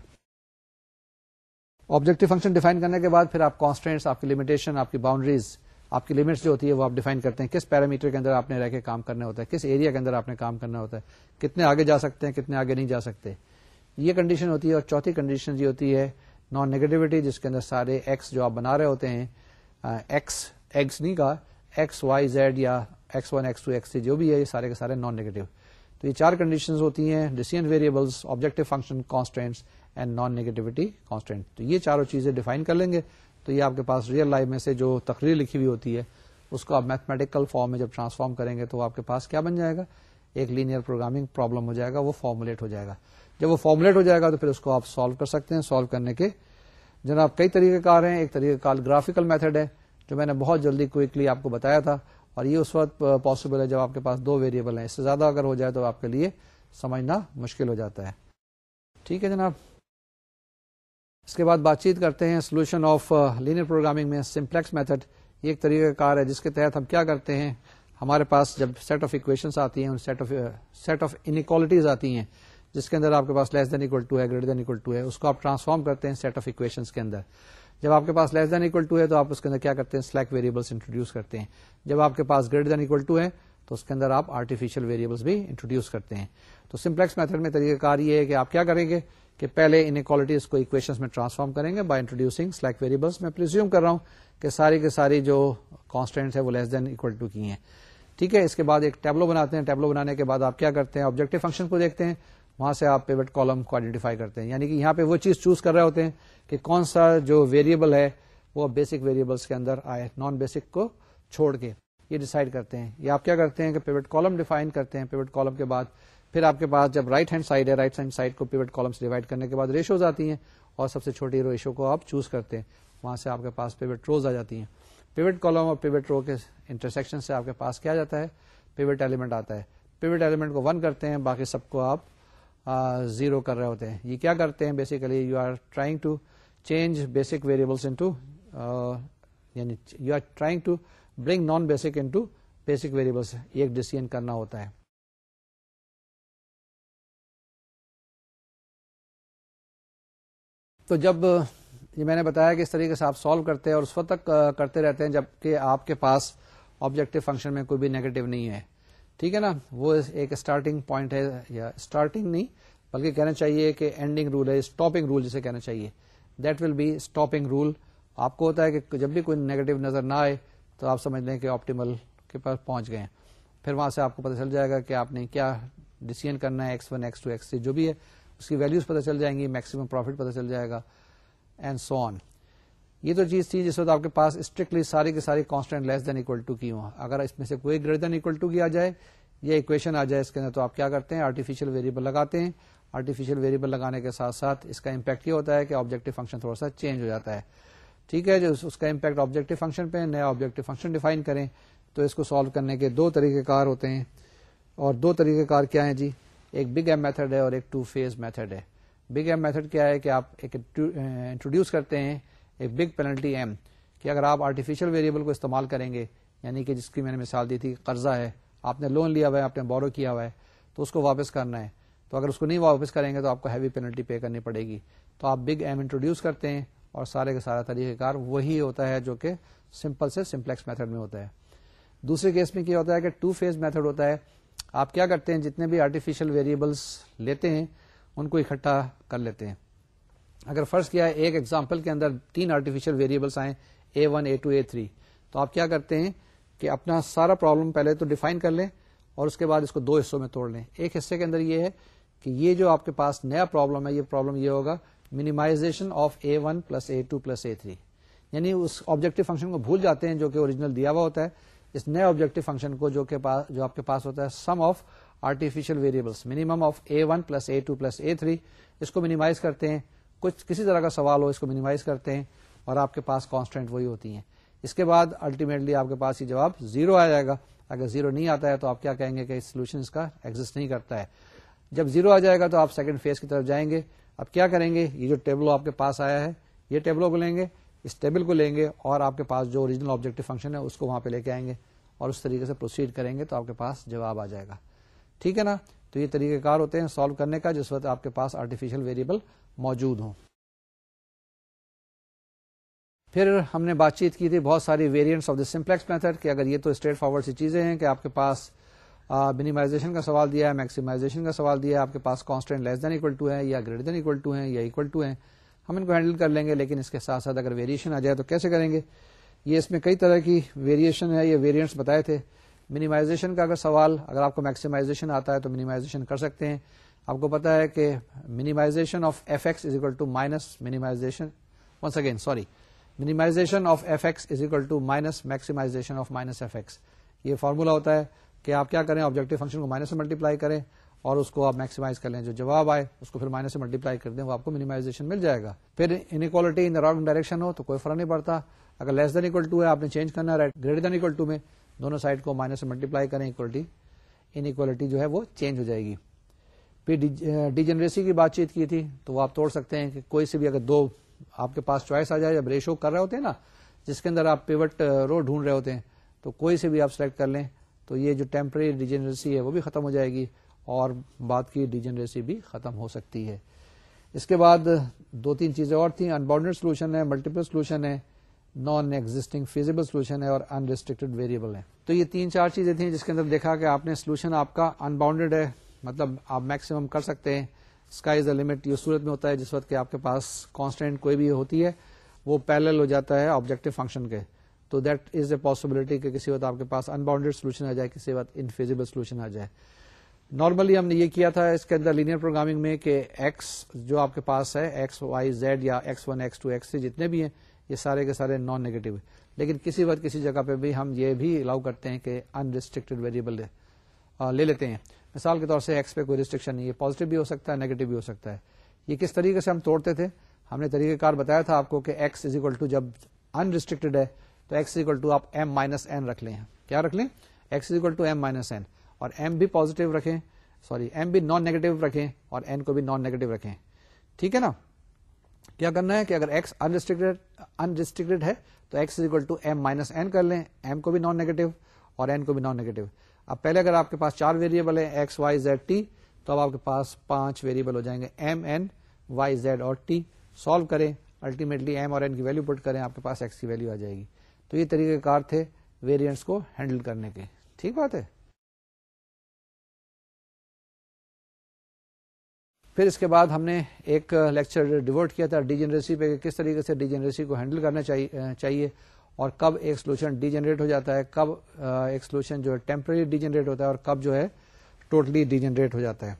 آبجیکٹو فنکشن ڈیفائن کرنے کے بعد پھر آپ کانسٹینٹس آپ کی لمیٹیشن آپ کی باؤنڈریز آپ کی لمٹس جو ہوتی ہے وہ آپ ڈیفائن کرتے ہیں کس پیرامیٹر کے اندر آپ نے رہ کے کام کرنا ہوتا ہے کس ایریا کے اندر آپ نے کام کرنا ہوتا ہے کتنے آگے جا سکتے ہیں کتنے آگے نہیں جا سکتے یہ کنڈیشن ہوتی ہے اور چوتھی کنڈیشن یہ ہوتی ہے نان نیگیٹوٹی جس کے اندر سارے ایکس جو آپ بنا رہے ہوتے ہیں ایکس ایکس نہیں کا ایکس وائی زیڈ یا X one X two X جو بھی ہے یہ سارے کے سارے نان نیگیٹو تو یہ چار کنڈیشن ہوتی ہیں decision variables objective function constants and non negativity constant تو یہ چاروں چیزیں ڈیفائن کر لیں گے تو یہ آپ کے پاس ریئل لائف میں سے جو تقریر لکھی ہوئی ہوتی ہے اس کو آپ میتھمیٹیکل فارم میں جب ٹرانسفارم کریں گے تو آپ کے پاس کیا بن جائے گا ایک لینئر پروگرامنگ پرابلم ہو جائے گا وہ فارمولیٹ ہو جائے گا جب وہ فارمولیٹ ہو جائے گا تو پھر اس کو آپ سالو کر سکتے ہیں سالو کرنے کے جناب کئی طریقہ کار ہیں ایک طریقہ کار گرافیکل میتھڈ ہے جو میں نے بہت جلدی کوئکلی آپ کو بتایا تھا اور یہ اس وقت پاسبل ہے جب آپ کے پاس دو ویریبل ہیں اس سے زیادہ اگر ہو جائے تو آپ کے لیے سمجھنا مشکل ہو جاتا ہے ٹھیک ہے جناب اس کے بعد بات چیت کرتے ہیں سولوشن آف لینئر پروگرامنگ میں سمپلیکس میتھڈ یہ ایک طریقہ کار ہے جس کے تحت ہم کیا کرتے ہیں ہمارے پاس جب سیٹ آف اکویشنس آتی ہیں سیٹ آف انکوالٹیز آتی ہیں جس کے اندر آپ کے پاس لیس دین اکول ٹو ہے گریٹر دین اکول ٹو ہے اس کو آپ ٹرانسفارم کرتے ہیں سیٹ آف اکویشنس کے اندر جب آپ کے پاس لیس دین اکول ٹو ہے تو آپ اس کے اندر کیا کرتے ہیں سلیک ویریبلس انٹروڈیوس کرتے ہیں جب آپ کے پاس گریٹر دین اکول ٹو ہے تو اس کے اندر آپ آرٹیفیشیل ویریبلس بھی انٹروڈیوس کرتے ہیں تو سمپلیکس میتھڈ میں طریقہ کار یہ ہے کہ آپ کیا کریں گے کہ پہلے اکوالٹیز کو اکویشن میں ٹرانسفارم کریں گے بائی انٹروڈیوسنگ سلیک ویریبلس میں پرزیوم کر رہا ہوں کہ ساری کے ساری جو کانسٹینٹ ہیں وہ لیس دین اکول ٹو کی ہیں ٹھیک ہے اس کے بعد ایک ٹیبلو بناتے ہیں ٹیبلو بنانے کے بعد آپ کیا کرتے ہیں آبجیکٹو فنکشن کو دیکھتے ہیں وہاں سے آپ پیوٹ کالم کو آئیڈینٹیفائی کرتے ہیں یعنی کہ یہاں پہ وہ چیز چوز کر رہے ہوتے ہیں کہ کون سا جو ویریبل ہے وہ بیسک ویریبلس کے اندر آئے نان بیسک کو چھوڑ کے یہ ڈیسائڈ کرتے ہیں یا آپ کیا کرتے ہیں کہ پیوٹ کالم ڈیفائن کرتے ہیں پیوٹ کالم کے بعد پھر آپ کے پاس جب رائٹ ہینڈ سائڈ ہے رائٹ ہینڈ سائڈ کو پیوٹ کالمس ڈیوائڈ کرنے کے بعد ریشوز آتی ہیں اور سب سے چھوٹی ریشو کو آپ چوز کرتے ہیں وہاں سے آپ کے پاس پیوٹ روز آ جاتی ہیں پیوٹ کالم اور پیوٹ رو کے انٹرسیکشن سے آپ کے پاس کیا جاتا ہے پیوٹ ایلیمنٹ آتا ہے پیوٹ ایلیمنٹ کو ون کرتے ہیں باقی سب کو آپ زیرو کر رہے ہوتے ہیں یہ کیا کرتے ہیں basically you are trying to change basic variables into یعنی you are trying to bring non basic into basic variables ایک ڈیسیزن کرنا ہوتا ہے تو جب یہ میں نے بتایا کہ اس طریقے سے آپ سالو کرتے ہیں اور اس وقت تک کرتے رہتے ہیں جب کہ آپ کے پاس آبجیکٹو فنکشن میں کوئی بھی نیگیٹو نہیں ہے ٹھیک ہے نا وہ ایک اسٹارٹنگ پوائنٹ ہے یا اسٹارٹنگ نہیں بلکہ کہنا چاہیے کہ اینڈنگ رول ہے اسٹاپنگ رول جسے کہنا چاہیے that will be stopping rule آپ کو ہوتا ہے کہ جب بھی کوئی نیگیٹو نظر نہ آئے تو آپ سمجھ لیں کہ آپٹیمل کے پاس پہنچ گئے پھر وہاں سے آپ کو پتہ چل جائے گا کہ آپ نے کیا ڈسیزن کرنا ہے X one X two X جو بھی ہے اس کی ویلوز پتہ چل جائیں گی میکسیمم پروفٹ پتہ چل جائے گا اینڈ سو آن یہ تو چیز تھی جس وقت آپ کے پاس اسٹرکٹلی ساری کے ساری constant less than equal to کی ہوں اگر اس میں سے کوئی گریٹر دین اکول ٹو کی آ جائے یا اکویشن آ جائے اس کے اندر تو آپ کیا کرتے ہیں آرٹیفیشیل ویریبل لگاتے ہیں آرٹیفیشیل ویریبل لگانے کے ساتھ ساتھ اس کا امپیکٹ یہ ہوتا ہے کہ آبجیکٹو فنکشن تھوڑا سا چینج ہو جاتا ہے ٹھیک ہے جو اس کا امپیکٹ آبجیکٹو فنکشن پہ نیا آبجیکٹو فنکشن ڈیفائن کریں تو اس کو سالو کرنے کے دو طریقہ کار ہوتے ہیں اور دو طریقے کار کیا ہیں جی ایک بگ ایم میتھڈ ہے اور ایک ٹو فیز میتھڈ ہے بگ ایم میتھڈ کیا ہے کہ آپ ایک انٹروڈیوس کرتے ہیں ایک بگ پینلٹی ایم کہ اگر آپ آرٹیفیشل ویریبل کو استعمال کریں گے یعنی کہ جس کی میں نے مثال دی تھی قرضہ ہے آپ نے لون لیا ہوا ہے آپ نے بورو کیا ہوا ہے تو اس کو واپس کرنا ہے تو اگر اس کو نہیں واپس کریں گے تو آپ کو ہیوی پینلٹی پے کرنی پڑے گی تو آپ بگ ایم انٹروڈیوس کرتے ہیں اور سارے کا سارا طریقہ کار وہی ہوتا ہے جو کہ سمپل سے سمپلیکس میتھڈ میں ہوتا ہے دوسرے کیس میں کیا ہوتا ہے کہ ٹو فیز میتھڈ ہوتا ہے آپ کیا کرتے ہیں جتنے بھی آرٹیفیشل ویریبلس لیتے ہیں ان کو اکٹھا کر لیتے ہیں اگر فرض کیا ہے ایک ایگزامپل کے اندر تین آرٹیفیشل ویریبلس آئیں A one A two A three تو آپ کیا کرتے ہیں کہ اپنا سارا پرابلم پہلے تو ڈیفائن کر لیں اور اس کے بعد اس کو دو حصوں میں توڑ لیں ایک حصے کے اندر یہ ہے کہ یہ جو آپ کے پاس نیا پرابلم ہے یہ پرابلم یہ ہوگا minimization of A one plus A two plus A three یعنی اس آبجیکٹو فنکشن کو بھول جاتے ہیں جو کہ اوریجنل دیا ہوا ہوتا ہے اس نئے آبجیکٹو فنکشن کو جو, جو آپ کے پاس ہوتا ہے sum of artificial variables minimum of A one plus A two plus A three اس کو منیمائز کرتے ہیں کچھ کسی طرح کا سوال ہو اس کو منیمائز کرتے ہیں اور آپ کے پاس کانسٹینٹ وہی ہوتی ہیں اس کے بعد الٹیمیٹلی آپ کے پاس یہ جواب زیرو آ جائے گا اگر زیرو نہیں آتا ہے تو آپ کیا کہیں گے کہ سولوشن اس کا ایگزٹ نہیں کرتا ہے جب زیرو آ جائے گا تو آپ سیکنڈ فیز کی طرف جائیں گے اب کیا کریں گے یہ جو ٹیبلو آپ کے پاس آیا ہے یہ ٹیبلو کو لیں گے اس ٹیبل کو لیں گے اور آپ کے پاس جو اوریجنل آبجیکٹو فنکشن ہے اس کو وہاں پہ لے کے آئیں گے اور اس طریقے سے پروسیڈ کریں گے تو آپ کے پاس جواب آ جائے گا ٹھیک ہے نا تو یہ طریقہ کار ہوتے ہیں سالو کرنے کا جس وقت آپ کے پاس آرٹیفیشل ویریبل موجود ہوں پھر ہم نے بات چیت کی تھی بہت ساری variants of the simplex method کہ اگر یہ تو اسٹریٹ فارورڈ سی چیزیں ہیں کہ آپ کے پاس منیمائزیشن کا سوال دیا ہے میکسیمائزیشن کا سوال دیا ہے آپ کے پاس لیس دین اکول ٹو ہے یا گریٹر دین اکول ٹو ہے یا اکول ٹو ہے ہم ان کو ہینڈل کر لیں گے لیکن اس کے ساتھ ساتھ اگر ویریشن آ جائے تو کیسے کریں گے یہ اس میں کئی طرح کی ویریشن ہے یہ ویریئنٹس بتائے تھے منیمائزیشن کا اگر سوال اگر آپ کو میکسیمائزیشن آتا ہے تو منیمائزیشن کر سکتے ہیں آپ کو پتا ہے کہ minimization of f x is equal to minus minimization once again sorry minimization of f x is equal to minus maximization of minus f x یہ فارمولا ہوتا ہے کہ آپ کیا کریں آبجیکٹو فنکشن کو مائنس ملٹیپلائی کریں اور اس کو آپ میکسیمائز کر لیں جو جواب آئے اس کو پھر مائنس سے ملٹیپلائی کر دیں وہ آپ کو منیمائزیشن مل جائے گا پھر انکوالٹی ان رانگ ڈائریکشن ہو تو کوئی فرق نہیں پڑتا اگر لیس دین اکول ٹو ہے آپ نے چینج کرنا گریٹر دین اکول ٹو میں دونوں سائڈ کو مائنس سے ملٹیپلائی کریں اکوالٹی انکوالٹی جو ہے وہ چینج ہو جائے گی پھر ڈیجنریسی کی بات چیت کی تھی تو وہ آپ توڑ سکتے ہیں کہ کوئی سے بھی اگر دو آپ کے پاس چوائس آ جائے جب ریشو کر رہے ہوتے ہیں نا جس کے اندر آپ پیوٹ رو ڈھونڈ رہے ہوتے ہیں تو کوئی سے بھی آپ سلیکٹ کر لیں تو یہ جو ٹیمپرری ڈیجنریسی ہے وہ بھی ختم ہو جائے گی اور بات کی ڈیجنریسی بھی ختم ہو سکتی ہے اس کے بعد دو تین چیزیں اور تھیں ان سولوشن ہے ملٹیپل سولوشن ہے نان ایگزٹنگ فیزیبل سولوشن ہے اور ان ویریبل ہے تو یہ تین چار چیزیں تھیں جس کے اندر دیکھا کہ آپ نے سولوشن آپ کا انباؤنڈیڈ ہے مطلب آپ میکسیمم کر سکتے ہیں اسکائی از اے لمٹ یہ صورت میں ہوتا ہے جس وقت کہ آپ کے پاس کانسٹینٹ کوئی بھی ہوتی ہے وہ پیلل ہو جاتا ہے آبجیکٹو فنکشن کے تو دیٹ از اے پاسبلٹی کہ کسی وقت آپ کے پاس انباؤنڈیڈ سولوشن آ جائے کسی وقت انفیزیبل سولوشن آ جائے نارملی ہم نے یہ کیا تھا اس کے اندر لینئر پروگرامنگ میں کہ ایکس جو آپ کے پاس ہے ایکس وائی زیڈ یا x one x two x three جتنے بھی ہیں یہ سارے کے سارے نان نیگیٹو لیکن کسی وقت کسی جگہ پہ بھی ہم یہ بھی الاؤ کرتے ہیں کہ ان ریسٹرکٹیڈ ویریبل لے لیتے ہیں مثال کے طور سے ایکس پہ کوئی ریسٹرکشن نہیں ہے پوزیٹو بھی ہو سکتا ہے نیگیٹو بھی ہو سکتا ہے یہ کس طریقے سے ہم توڑتے تھے ہم نے طریقہ کار بتایا تھا آپ کو کہ ایکس از اکول ٹو جب ان ریسٹرکٹیڈ ہے تو ایکس اکول ٹو آپ ایم مائنس این رکھ لیں کیا رکھ لیں x equal to m minus n اور ایم بھی پوزیٹو رکھیں سوری ایم بھی نان نیگیٹو رکھیں اور این کو بھی نان نیگیٹو رکھیں ٹھیک ہے نا کیا کرنا ہے کہ اگر X unrestrict unrestricted ہے تو ایم مائنس این کر لیں ایم کو بھی نان نیگیٹو اور این کو بھی نان نیگیٹو اب پہلے اگر آپ کے پاس چار ویریبل ہیں ایکس وائی زیڈ ٹی تو اب آپ کے پاس پانچ ویریبل ہو جائیں گے ایم این وائی زیڈ اور ٹی سالو کریں الٹیمیٹلی ایم اور این کی ویلو پٹ کریں آپ کے پاس ایکس کی ویلو آ جائے گی تو یہ طریقہ کار تھے ویریئنٹس کو ہینڈل کرنے کے ٹھیک بات ہے پھر اس کے بعد ہم نے ایک لیکچر ڈیورٹ کیا تھا ڈی جنریسی پہ کس طریقے سے ڈی جنریسی کو ہینڈل کرنا چاہیے اور کب ایک سولوشن ڈی جنریٹ ہو جاتا ہے کب ایک سولوشن جو ہے ٹیمپرری ڈی جنریٹ ہوتا ہے اور کب جو ہے ٹوٹلی ڈی جنریٹ ہو جاتا ہے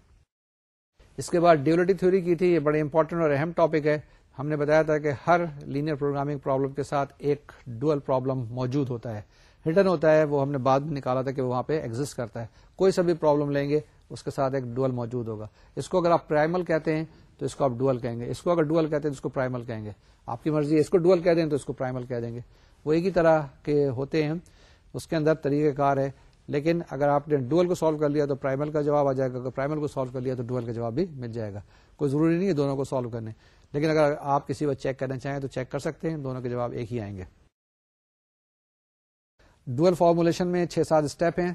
اس کے بعد ڈیولٹی تھیوری کی تھی یہ بڑے امپورٹنٹ اور اہم ٹاپک ہے ہم نے بتایا تھا کہ ہر لینئر پروگرامنگ پرابلم کے ساتھ ایک ڈوئل پرابلم موجود ہوتا ہے ہٹن ہوتا ہے وہ ہم نے بعد میں نکالا تھا کہ وہاں پہ ایگزٹ کرتا ہے کوئی سا بھی پرابلم لیں گے اس کے ساتھ ایک ڈوئل موجود ہوگا اس کو اگر آپ پرائمل کہتے ہیں تو اس کو آپ ڈول کہیں گے اس کو اگر ڈوئل کہتے ہیں تو اس کو پرائمل کہیں گے آپ کی مرضی اس اس کو کو کہہ دیں تو پرائمل کہہ دیں گے وہ ایک ہی طرح کے ہوتے ہیں اس کے اندر طریقہ کار ہے لیکن اگر آپ نے کو سالو کر لیا تو پرائمل کا جواب آ جائے گا اگر پرائمل کو سالو کر لیا تو ڈوئل کا جواب بھی مل جائے گا کوئی ضروری نہیں ہے دونوں کو سالو کرنے لیکن اگر آپ کسی کو چیک کرنا چاہیں تو چیک کر سکتے ہیں دونوں کے جواب ایک ہی آئیں گے ڈوئل فارمولیشن میں چھ سات اسٹیپ ہیں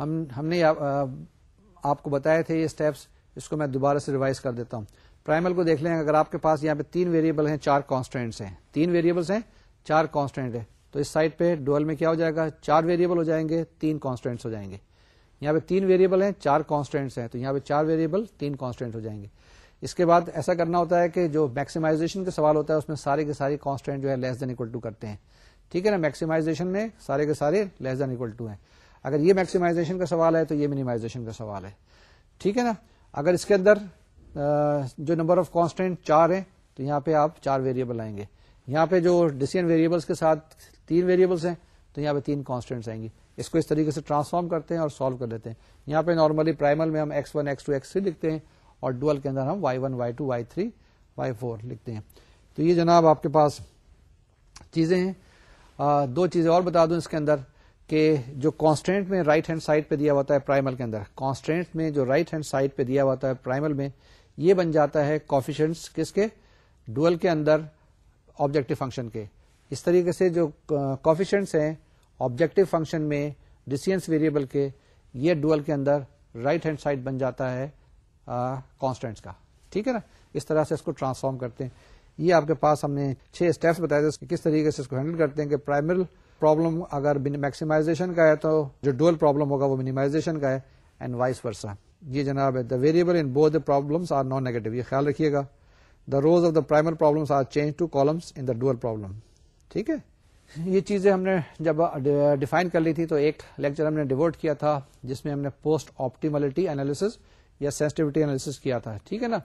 ہم ہم نے آپ کو بتایا تھے یہ اسٹیپس اس کو میں دوبارہ سے ریوائز کر دیتا ہوں پرائمل کو دیکھ لیں اگر آپ کے پاس یہاں پہ تین ویریبل ہیں چار ہیں تین ہیں چار کانسٹینٹ ہے تو اس سائڈ پہ ڈوئل میں کیا ہو جائے گا چار ویریبل ہو جائیں گے تین کانسٹینٹس ہو جائیں گے یہاں پہ تین ویریبل ہیں چار کانسٹینٹس ہیں تو یہاں پہ چار ویریبل تین کانسٹینٹ ہو جائیں گے اس کے بعد ایسا کرنا ہوتا ہے کہ جو میکسیمائزیشن کا سوال ہوتا ہے اس میں سارے کے سارے کانسٹینٹ جو ہے لیس دین اکول ٹو کرتے ہیں ٹھیک ہے نا میکسیمائزیشن میں سارے کے سارے لیس دین اکول ٹو ہیں اگر یہ میکسیمائزیشن کا سوال ہے تو یہ منیمائزیشن کا سوال ہے ٹھیک ہے نا اگر اس کے اندر جو نمبر آف کانسٹینٹ چار ہیں تو یہاں پہ آپ چار ویریبل آئیں گے یہاں پہ جو ڈسین ویریبلس کے ساتھ تین ویریبلس ہیں تو یہاں پہ تین کانسٹینٹ آئیں گی اس کو اس طریقے سے ٹرانسفارم کرتے ہیں اور سالو کر لیتے ہیں یہاں پہ نارملی پرائمل میں ہم x one x two x three لکھتے ہیں اور ڈویل کے اندر ہم y one y two y three y four لکھتے ہیں تو یہ جناب آپ کے پاس چیزیں ہیں دو چیزیں اور بتا دوں اس کے اندر کہ جو کانسٹینٹ میں رائٹ ہینڈ سائڈ پہ دیا ہوتا ہے پرائمل کے اندر کانسٹینٹ میں جو رائٹ ہینڈ سائڈ پہ دیا ہوتا ہے پرائمل میں یہ بن جاتا ہے کس کے کے کے اندر آبجیکٹو فنکشن اس طریقے سے جو ہیں آبجیکٹو فنکشن میں ڈسینس ویریبل کے یہ ڈوئل کے اندر رائٹ ہینڈ سائڈ بن جاتا ہے کانسٹینٹس کا ٹھیک ہے نا اس طرح سے اس کو ٹرانسفارم کرتے ہیں یہ آپ کے پاس ہم نے چھ اسٹیپس بتایا کس طریقے سے اس کو ہینڈل کرتے ہیں کہ پرائمل پرابلم اگر میکسیمائزیشن کا ہے تو جو ڈوئل پرابلم ہوگا وہ مینیمائزیشن کا ہے اینڈ وائس ورسا یہ یہ جناب the the the variable in are non negative خیال رکھیے گا rows of the the primal problem are change to columns in dual ٹھیک ہے یہ چیزیں ہم نے جب ڈیفائن کر لی تھی تو ایک لیکچر ہم نے ڈیوٹ کیا تھا جس میں ہم نے پوسٹ آپٹیملٹی اینالس یا سینسٹیوٹی اینالس کیا تھا ٹھیک ہے نا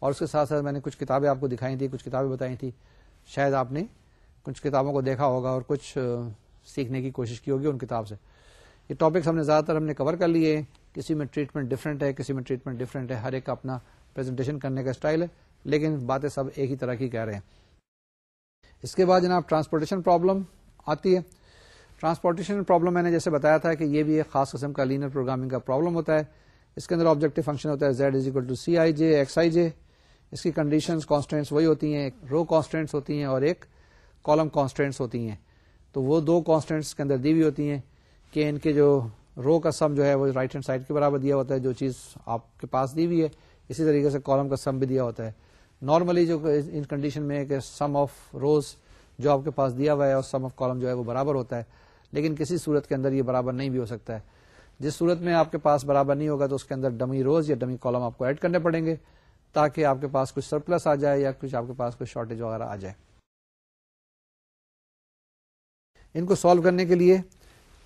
اور اس کے ساتھ ساتھ میں نے کچھ کتابیں آپ کو دکھائی تھی کچھ کتابیں بتائی تھی شاید آپ نے کچھ کتابوں کو دیکھا ہوگا اور کچھ سیکھنے کی کوشش کی ہوگی ان کتاب سے یہ ٹاپکس ہم نے زیادہ تر ہم نے کور کر لیے کسی میں ٹریٹمنٹ ڈفرینٹ ہے کسی میں ٹریٹمنٹ ڈفرینٹ ہے ہر ایک کا اپنا پرزنٹیشن کرنے کا اسٹائل ہے لیکن باتیں سب ایک ہی طرح کی کہہ رہے ہیں اس کے بعد جناب ٹرانسپورٹیشن پرابلم آتی ہے ٹرانسپورٹیشن پرابلم میں نے جیسے بتایا تھا کہ یہ بھی ایک خاص قسم کا لینئر پروگرامنگ کا پرابلم ہوتا ہے اس کے اندر آبجیکٹو فنکشن ہوتا ہے z is equal to c i j x i j اس کی کنڈیشن کانسٹینٹس وہی ہوتی ہیں ایک رو کانسٹینٹس ہوتی ہیں اور ایک کالم کانسٹینٹس ہوتی ہیں تو وہ دو کانسٹینٹس کے اندر دی ہوئی ہوتی ہیں کہ ان کے جو رو کا سم جو ہے وہ رائٹ ہینڈ سائڈ کے برابر دیا ہوتا ہے جو چیز آپ کے پاس دی ہوئی ہے اسی طریقے سے کالم کا سم بھی دیا ہوتا ہے نارملی جو ان کنڈیشن میں کہ سم آف روز جو آپ کے پاس دیا ہوا ہے اور سم آف کالم جو ہے وہ برابر ہوتا ہے لیکن کسی صورت کے اندر یہ برابر نہیں بھی ہو سکتا ہے جس صورت میں آپ کے پاس برابر نہیں ہوگا تو اس کے اندر ڈمی روز یا ڈمی کالم آپ کو ایڈ کرنے پڑیں گے تاکہ آپ کے پاس کچھ سرپلس آ جائے یا کچھ آپ کے پاس شارٹیج وغیرہ آ جائے ان کو سالو کرنے کے لیے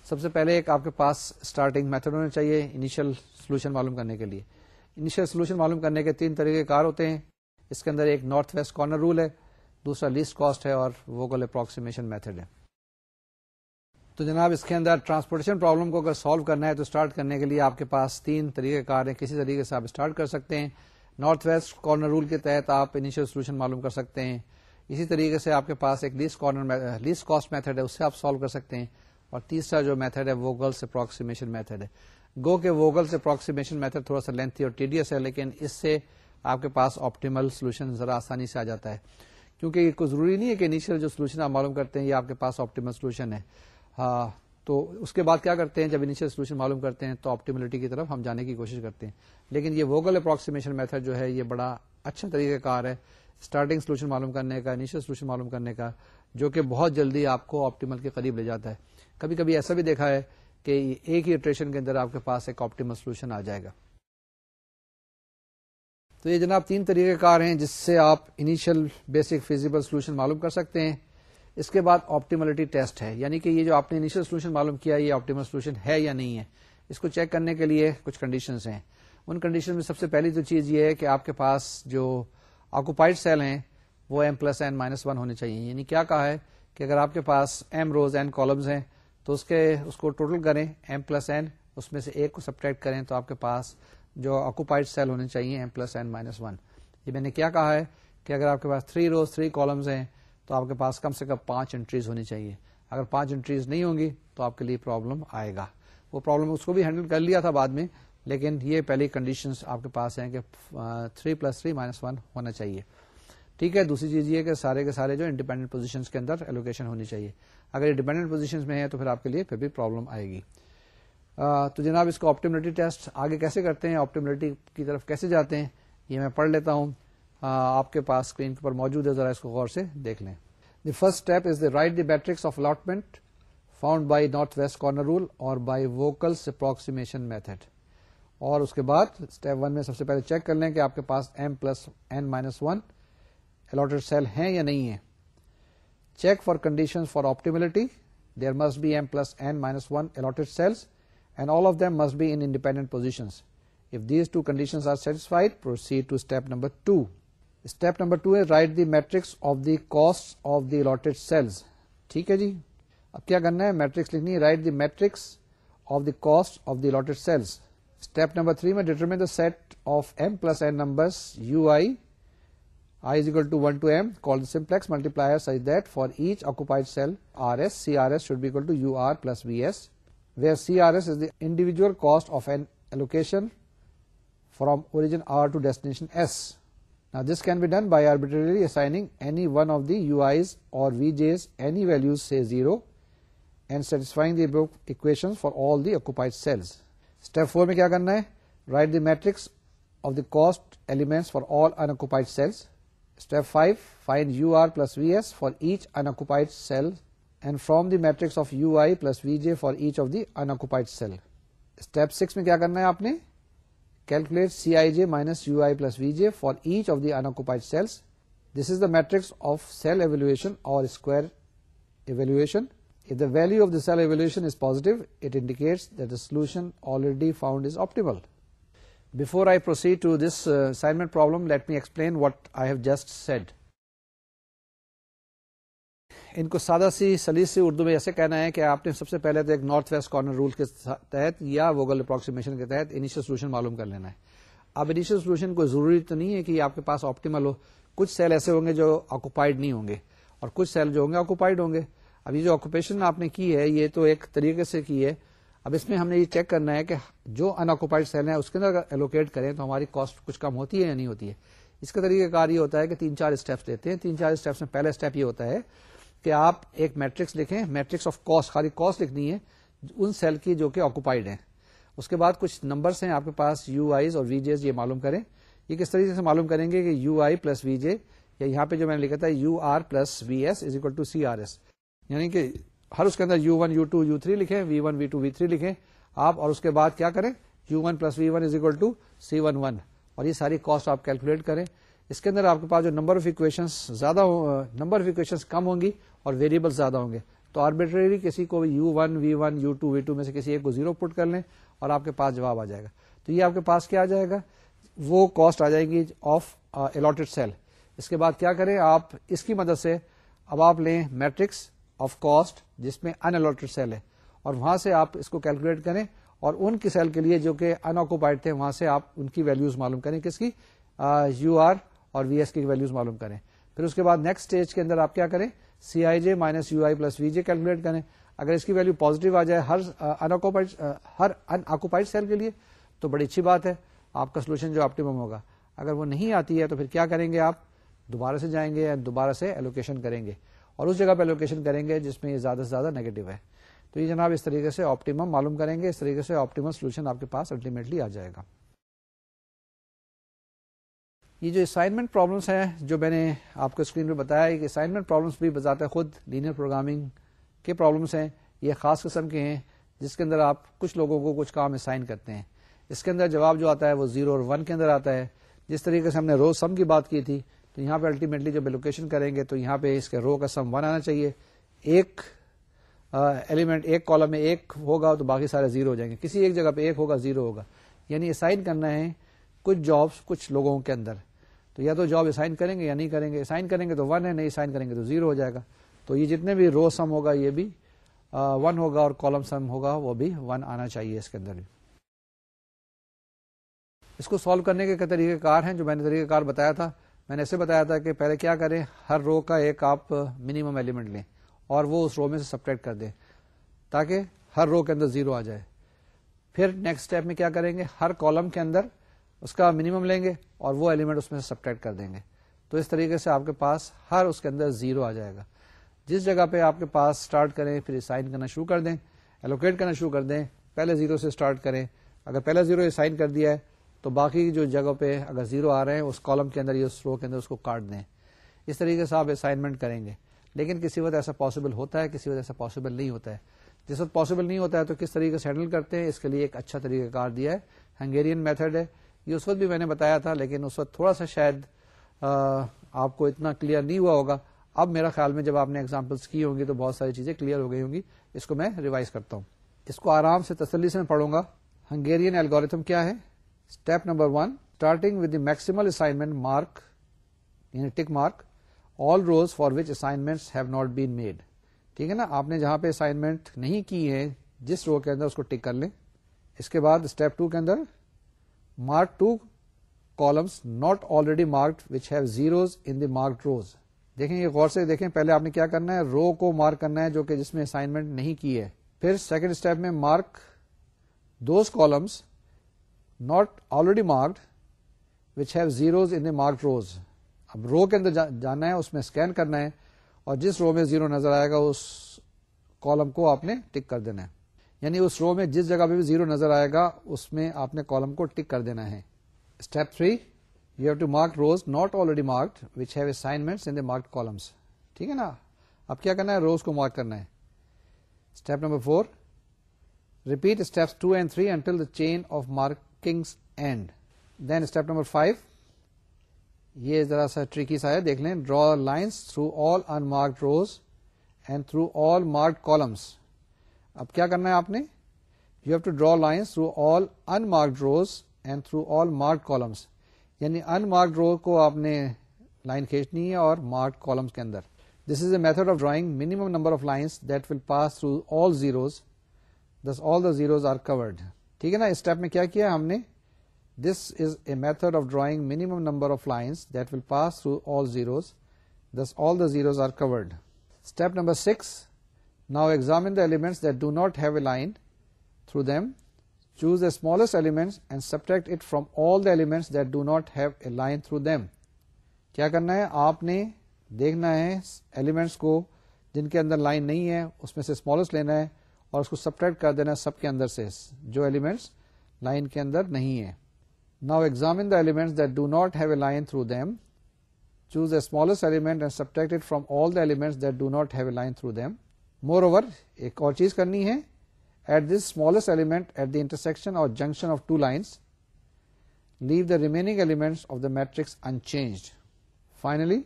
سب سے پہلے ایک آپ کے پاس اسٹارٹنگ میتھڈ ہونا چاہیے انیشیل سولوشن معلوم کرنے کے لیے انیشیل سولوشن معلوم کرنے کے تین طریقے کار ہوتے ہیں اس کے اندر ایک نارتھ ویسٹ کارنر رول ہے دوسرا لیسٹ کاسٹ ہے اور وہ اپروکسیمیشن میتھڈ ہے تو جناب اس کے اندر ٹرانسپورٹیشن پرابلم کو اگر سالو کرنا ہے تو اسٹارٹ کرنے کے لیے آپ کے پاس تین طریقے کار ہیں کسی طریقے سے آپ اسٹارٹ کر سکتے ہیں نارتھ ویسٹ کارنر رول کے تحت آپ انیشیل سولوشن معلوم کر سکتے ہیں اسی طریقے سے آپ کے پاس ایک least corner least cost method ہے اسے آپ سالو کر سکتے ہیں اور تیسرا جو میتھڈ ہے ووگلس اپروکسیمیشن میتھڈ ہے گو کہ ووگلس اپروکسیمیشن میتھڈ تھوڑا سا لینتھی اور ٹیڈیس ہے لیکن اس سے آپ کے پاس آپٹیمل سولوشن ذرا آسانی سے آ جاتا ہے کیونکہ یہ کوئی ضروری نہیں ہے کہ انیشیل جو سولوشن آپ معلوم کرتے ہیں یہ آپ کے پاس آپٹیمل سولوشن ہے ہاں، تو اس کے بعد کیا کرتے ہیں جب انیشیل سولوشن معلوم کرتے ہیں تو آپٹیملٹی کی طرف ہم جانے کی کوشش کرتے ہیں لیکن یہ ووگل اپروکسیمیشن میتھڈ جو ہے یہ بڑا اچھا طریقہ کار ہے اسٹارٹنگ سولوشن معلوم کرنے کا انیشیل سولوشن معلوم کرنے کا جو کہ بہت جلدی آپ کو آپٹیمل کے قریب لے جاتا ہے کبھی کبھی ایسا بھی دیکھا ہے کہ ایک ہی اٹریشن کے اندر آپ کے پاس ایک آپٹیمل سولوشن آ جائے گا تو یہ جناب تین طریقہ کار ہیں جس سے آپ انیشیل بیسک فیزیبل سولوشن معلوم کر سکتے ہیں اس کے بعد آپٹیملٹی ٹیسٹ ہے یعنی کہ یہ جو آپ نے انیشیل سولوشن معلوم کیا یہ آپٹیمل سولوشن ہے یا نہیں ہے اس کو چیک کرنے کے لیے کچھ کنڈیشنز ہیں ان کنڈیشن میں سب سے پہلی تو چیز یہ ہے کہ آپ کے پاس جو آکوپائڈ سیل ہیں وہ m plus n minus one ہونے چاہیے یعنی کیا کہا ہے کہ اگر آپ کے پاس ایم روز این کالمز ہیں تو اس کے اس کو ٹوٹل کریں ایم پلس این اس میں سے ایک کو سبٹریکٹ کریں تو آپ کے پاس جو آکوپائڈ سیل ہونے چاہیے M plus N minus one یہ میں نے کیا کہا ہے کہ اگر آپ کے پاس تھری روز تھری کالمز ہیں تو آپ کے پاس کم سے کم پانچ انٹریز ہونی چاہیے اگر پانچ انٹریز نہیں ہوں گی تو آپ کے لیے پرابلم آئے گا وہ پرابلم اس کو بھی ہینڈل کر لیا تھا بعد میں لیکن یہ پہلی کنڈیشن آپ کے پاس ہیں کہ 3 پلس تھری مائنس ون ہونا چاہیے ٹھیک ہے دوسری چیز یہ کہ سارے کے سارے جو انڈیپینڈنٹ پوزیشن کے اندر ایلوکیشن ہونی چاہیے اگر یہ ڈیپینڈنٹ پوزیشن میں ہے تو پھر آپ کے لیے پھر بھی پرابلم آئے گی تو جناب اس کو آپٹیملٹی ٹیسٹ آگے کیسے کرتے ہیں آپٹیملٹی کی طرف کیسے جاتے ہیں یہ میں پڑھ لیتا ہوں آپ کے پاس اسکرین کے اوپر موجود ہے ذرا اس کو غور سے دیکھ لیں the first step is the write the matrix of allotment found by north west corner rule اور بائی ووکل اپروکسیمیشن میتھڈ اور اس کے بعد اسٹیپ ون میں سب سے پہلے چیک کر لیں کہ آپ کے پاس m plus n minus one allotted cell ہیں یا نہیں ہیں check for condition for optimality there must be m plus n minus one allotted cells and all of them must be independent position if these two condition are satisfied proceed to step number two step number two is write the matrix of the cost of the allotted cells ٹھیک ہے جی اب کیا کرنا ہے میٹرکس لکھنی ہے write the matrix of the cost of the allotted cells Step number 3 mein determine the set of m plus n numbers ui I is equal to 1 to m, call the simplex multiplier such that for each occupied cell Rs, Crs should be equal to Ur plus Vs, where Crs is the individual cost of an allocation from origin R to destination S. Now this can be done by arbitrarily assigning any one of the ui's or vj's any values say 0 and satisfying the above equations for all the occupied cells. Step four میں کیا کرنا ہے write the matrix of the cost element for all unoccupied cells step five find u r plus v s for each unoccupied cell and from the matrix of u i plus v j for each of the unoccupied cell step six میں کیا کرنا ہے آپ نے calculate c i j minus u i plus v j for each of the unoccupied cells this is the matrix of cell evaluation اور square evaluation If the value of the cell evaluation is positive, it indicates that the solution already found is optimal. Before I proceed to this uh, assignment problem, let me explain what I have just said. ان کو سادہ سی سلیس سے اردو میں ایسے کہنا ہے کہ آپ نے سب سے پہلے تو ایک نارتھ ویسٹ کارنر رول کے تحت یا ووگل اپروکسیمیشن کے تحت انیشل سولوشن معلوم کر لینا ہے اب انیشل سولوشن کوئی ضروری تو نہیں ہے کہ آپ کے پاس آپٹیمل ہو کچھ سیل ایسے ہوں گے جو آکوپائڈ نہیں ہوں گے اور کچھ سیل جو ہوں گے آکوپائڈ ہوں گے اب یہ جو آکوپیشن آپ نے کی ہے یہ تو ایک طریقے سے کی ہے اب اس میں ہم نے یہ چیک کرنا ہے کہ جو انآکوپائڈ سیل ہیں اس کے اندر الوکیٹ کریں تو ہماری کاسٹ کچھ کم ہوتی ہے یا نہیں ہوتی ہے اس کا طریقہ کار یہ ہوتا ہے کہ تین چار اسٹیپس لیتے ہیں تین چار اسٹیپس میں پہلا اسٹیپ یہ ہوتا ہے کہ آپ ایک میٹرکس لکھیں میٹرکس آف کاسٹ خالی کاسٹ لکھنی ہے ان سیل کی جو کہ آکوپائڈ ہیں اس کے بعد کچھ نمبرس ہیں آپ کے پاس یو آئیز اور وی جے معلوم کریں یہ کس طریقے سے معلوم کریں گے کہ یو آئی پلس وی جے یا یہاں پہ جو میں نے لکھا تھا u r plus v s is equal to c r s یعنی کہ ہر اس کے اندر u one u two u three لکھیں v one v two v three لکھیں آپ اور اس کے بعد کیا کریں u one plus v one is equal to c one one اور یہ ساری کاسٹ آپ کیلکولیٹ کریں اس کے اندر آپ کے پاس جو number of equation of equation کم ہوں گی اور ویریبل زیادہ ہوں گے تو آربیٹری کسی کو u one v one u two v two میں سے کسی ایک کو زیرو پٹ کر لیں اور آپ کے پاس جواب آ جائے گا تو یہ آپ کے پاس کیا آ جائے گا وہ کاسٹ آ جائے گی آف الاٹڈ سیل اس کے بعد کیا کریں آپ اس کی مدد سے اب آپ لیں میٹرکس آف کاسٹ جس میں الاٹڈ سیل ہے اور وہاں سے آپ اس کو کیلکولیٹ کریں اور ان کی سیل کے لیے جو کہ انآکوپائڈ تھے وہاں سے آپ ان کی ویلوز معلوم کریں کس کی یو آر اور وی ایس کی ویلوز معلوم کریں پھر اس کے بعد نیکسٹ اسٹیج کے اندر آپ کیا کریں c i j minus u i plus v j calculate کریں اگر اس کی ویلو پوزیٹو آ جائے ہر انکوپائڈ ہر آکوپائڈ سیل کے لیے تو بڑی اچھی بات ہے آپ کا سولوشن جو آپٹیمم ہوگا اگر وہ نہیں آتی ہے تو پھر کیا کریں گے آپ دوبارہ سے جائیں گے دوبارہ سے ایلوکیشن کریں گے اور اس جگہ پہ لوکیشن کریں گے جس میں یہ زیادہ سے زیادہ نگیٹو ہے تو یہ جناب اس طریقے سے آپٹیمم معلوم کریں گے اس طریقے سے آپٹیمم سولوشن آپ کے پاس الٹیمیٹلی آ جائے گا یہ جو اسائنمنٹ پرابلمس ہیں جو میں نے آپ کو اسکرین پہ بتایا کہ اسائنمنٹ پرابلمس بھی بجاتے خود لینئر پروگرامنگ کے پرابلمس ہیں یہ خاص قسم کے ہیں جس کے اندر آپ کچھ لوگوں کو کچھ کام اسائن کرتے ہیں اس کے اندر جواب جو آتا ہے وہ زیرو اور ون کے اندر آتا ہے جس طریقے سے ہم نے روز سم کی بات کی تھی تو یہاں پہ الٹیمیٹلی جب لوکیشن کریں گے تو یہاں پہ اس کے رو کا سم ون آنا چاہیے ایک ایلیمنٹ ایک کالم میں ایک ہوگا تو باقی سارے زیرو ہو جائیں گے کسی ایک جگہ پہ ایک ہوگا زیرو ہوگا یعنی اسائن کرنا ہے کچھ جابس کچھ لوگوں کے اندر تو یا تو جاب اسائن کریں گے یا نہیں کریں گے اسائن کریں گے تو ون ہے نہیں اسائن کریں گے تو زیرو ہو جائے گا تو یہ جتنے بھی رو سم ہوگا یہ بھی ون ہوگا اور کالم سم ہوگا وہ بھی ون آنا چاہیے اس کے اندر بھی اس کو سالو کرنے کے طریقہ کار ہیں جو میں نے طریقہ کار بتایا تھا میں نے ایسے بتایا تھا کہ پہلے کیا کریں ہر رو کا ایک آپ منیمم ایلیمنٹ لیں اور وہ اس رو میں سے سپریٹ کر دیں تاکہ ہر رو کے اندر زیرو آ جائے پھر نیکسٹ اسٹیپ میں کیا کریں گے ہر کالم کے اندر اس کا منیمم لیں گے اور وہ ایلیمنٹ اس میں سے سپریٹ کر دیں گے تو اس طریقے سے آپ کے پاس ہر اس کے اندر زیرو آ جائے گا جس جگہ پہ آپ کے پاس اسٹارٹ کریں پھر سائن کرنا شروع کر دیں ایلوکیٹ کرنا شروع کر دیں پہلے زیرو سے اسٹارٹ کریں اگر پہلے زیرو اسائن سائن کر دیا ہے تو باقی جو جگہ پہ اگر زیرو آ رہے ہیں اس کالم کے اندر یا اس رو کے اندر اس کو کاٹ دیں اس طریقے سے آپ اسائنمنٹ کریں گے لیکن کسی وقت ایسا پاسبل ہوتا ہے کسی وقت ایسا پاسبل نہیں ہوتا ہے جس وقت پاسبل نہیں ہوتا ہے تو کس طریقے سے ہینڈل کرتے ہیں اس کے لیے ایک اچھا طریقہ کار دیا ہے ہنگیرین میتھڈ ہے یہ اس وقت بھی میں نے بتایا تھا لیکن اس وقت تھوڑا سا شاید آپ کو اتنا کلیئر نہیں ہوا ہوگا اب میرا خیال میں جب آپ نے ایگزامپلس کی ہوں گی تو بہت ساری چیزیں کلیئر ہو گئی ہوں گی اس کو میں ریوائز کرتا ہوں اس کو آرام سے تسلی سے میں پڑھوں گا ہنگیرین الگوریتم کیا ہے step number one starting with the maximal assignment mark یعنی tick mark all rows for which have not made ٹھیک ہے نا آپ نے جہاں پہ اسائنمنٹ نہیں کی ہے جس رو کے اندر اس کو ٹک کر لیں اس کے بعد اسٹیپ ٹو کے اندر mark two columns not already marked which have zeros in the marked rows دیکھیں یہ غور سے دیکھیں پہلے آپ نے کیا کرنا ہے رو کو مارک کرنا ہے جو کہ جس میں اسائنمنٹ نہیں کی ہے پھر سیکنڈ اسٹیپ میں mark those columns marked already marked which have zeros marked rows اب رو کے اندر جانا ہے اس میں اسکین کرنا ہے اور جس رو میں زیرو نظر آئے گا اس کالم کو آپ نے ٹک کر دینا ہے یعنی اس رو میں جس جگہ پہ بھی زیرو نظر آئے گا اس میں آپ نے کالم کو ٹک کر دینا ہے step three you have to mark rows not already marked which have the marked columns ٹھیک ہے نا اب کیا کرنا ہے روز کو مارک کرنا ہے step number four repeat steps two and three until the chain of markings and then step number five یہ ذرا سا سا ٹریکی ہے دیکھ لیں draw lines through all unmarked rows and through all columns اب کیا کرنا ہے آپ نے you have to draw lines through all unmarked rows and through all marked columns یعنی انمارک رو کو آپ نے لائن کھینچنی ہے اور مارک کالمس کے اندر this is a method of drawing minimum number of lines that will pass through all zeros this all the zeros are covered ٹھیک ہے نا اسٹیپ میں کیا کیا ہم نے this is a method of drawing minimum number of lines now examine the that do not have a line through them choose the smallest elements and subtract it from all the elements that do not have a line through them کیا کرنا ہے آپ نے دیکھنا ہے ایلیمنٹس کو جن کے اندر لائن نہیں ہے اس میں سے اسمالسٹ لینا ہے اور اس کو سپریکٹ کر دینا سب کے اندر سے جو ایلیمنٹس لائن کے اندر نہیں ہے now examine the elements that do not have a line through them choose the smallest element and subtract from all the elements that do not have a line through them moreover ایک اور چیز کرنی ہے at this smallest element at the intersection اور junction of two lines leave the remaining elements of the matrix unchanged finally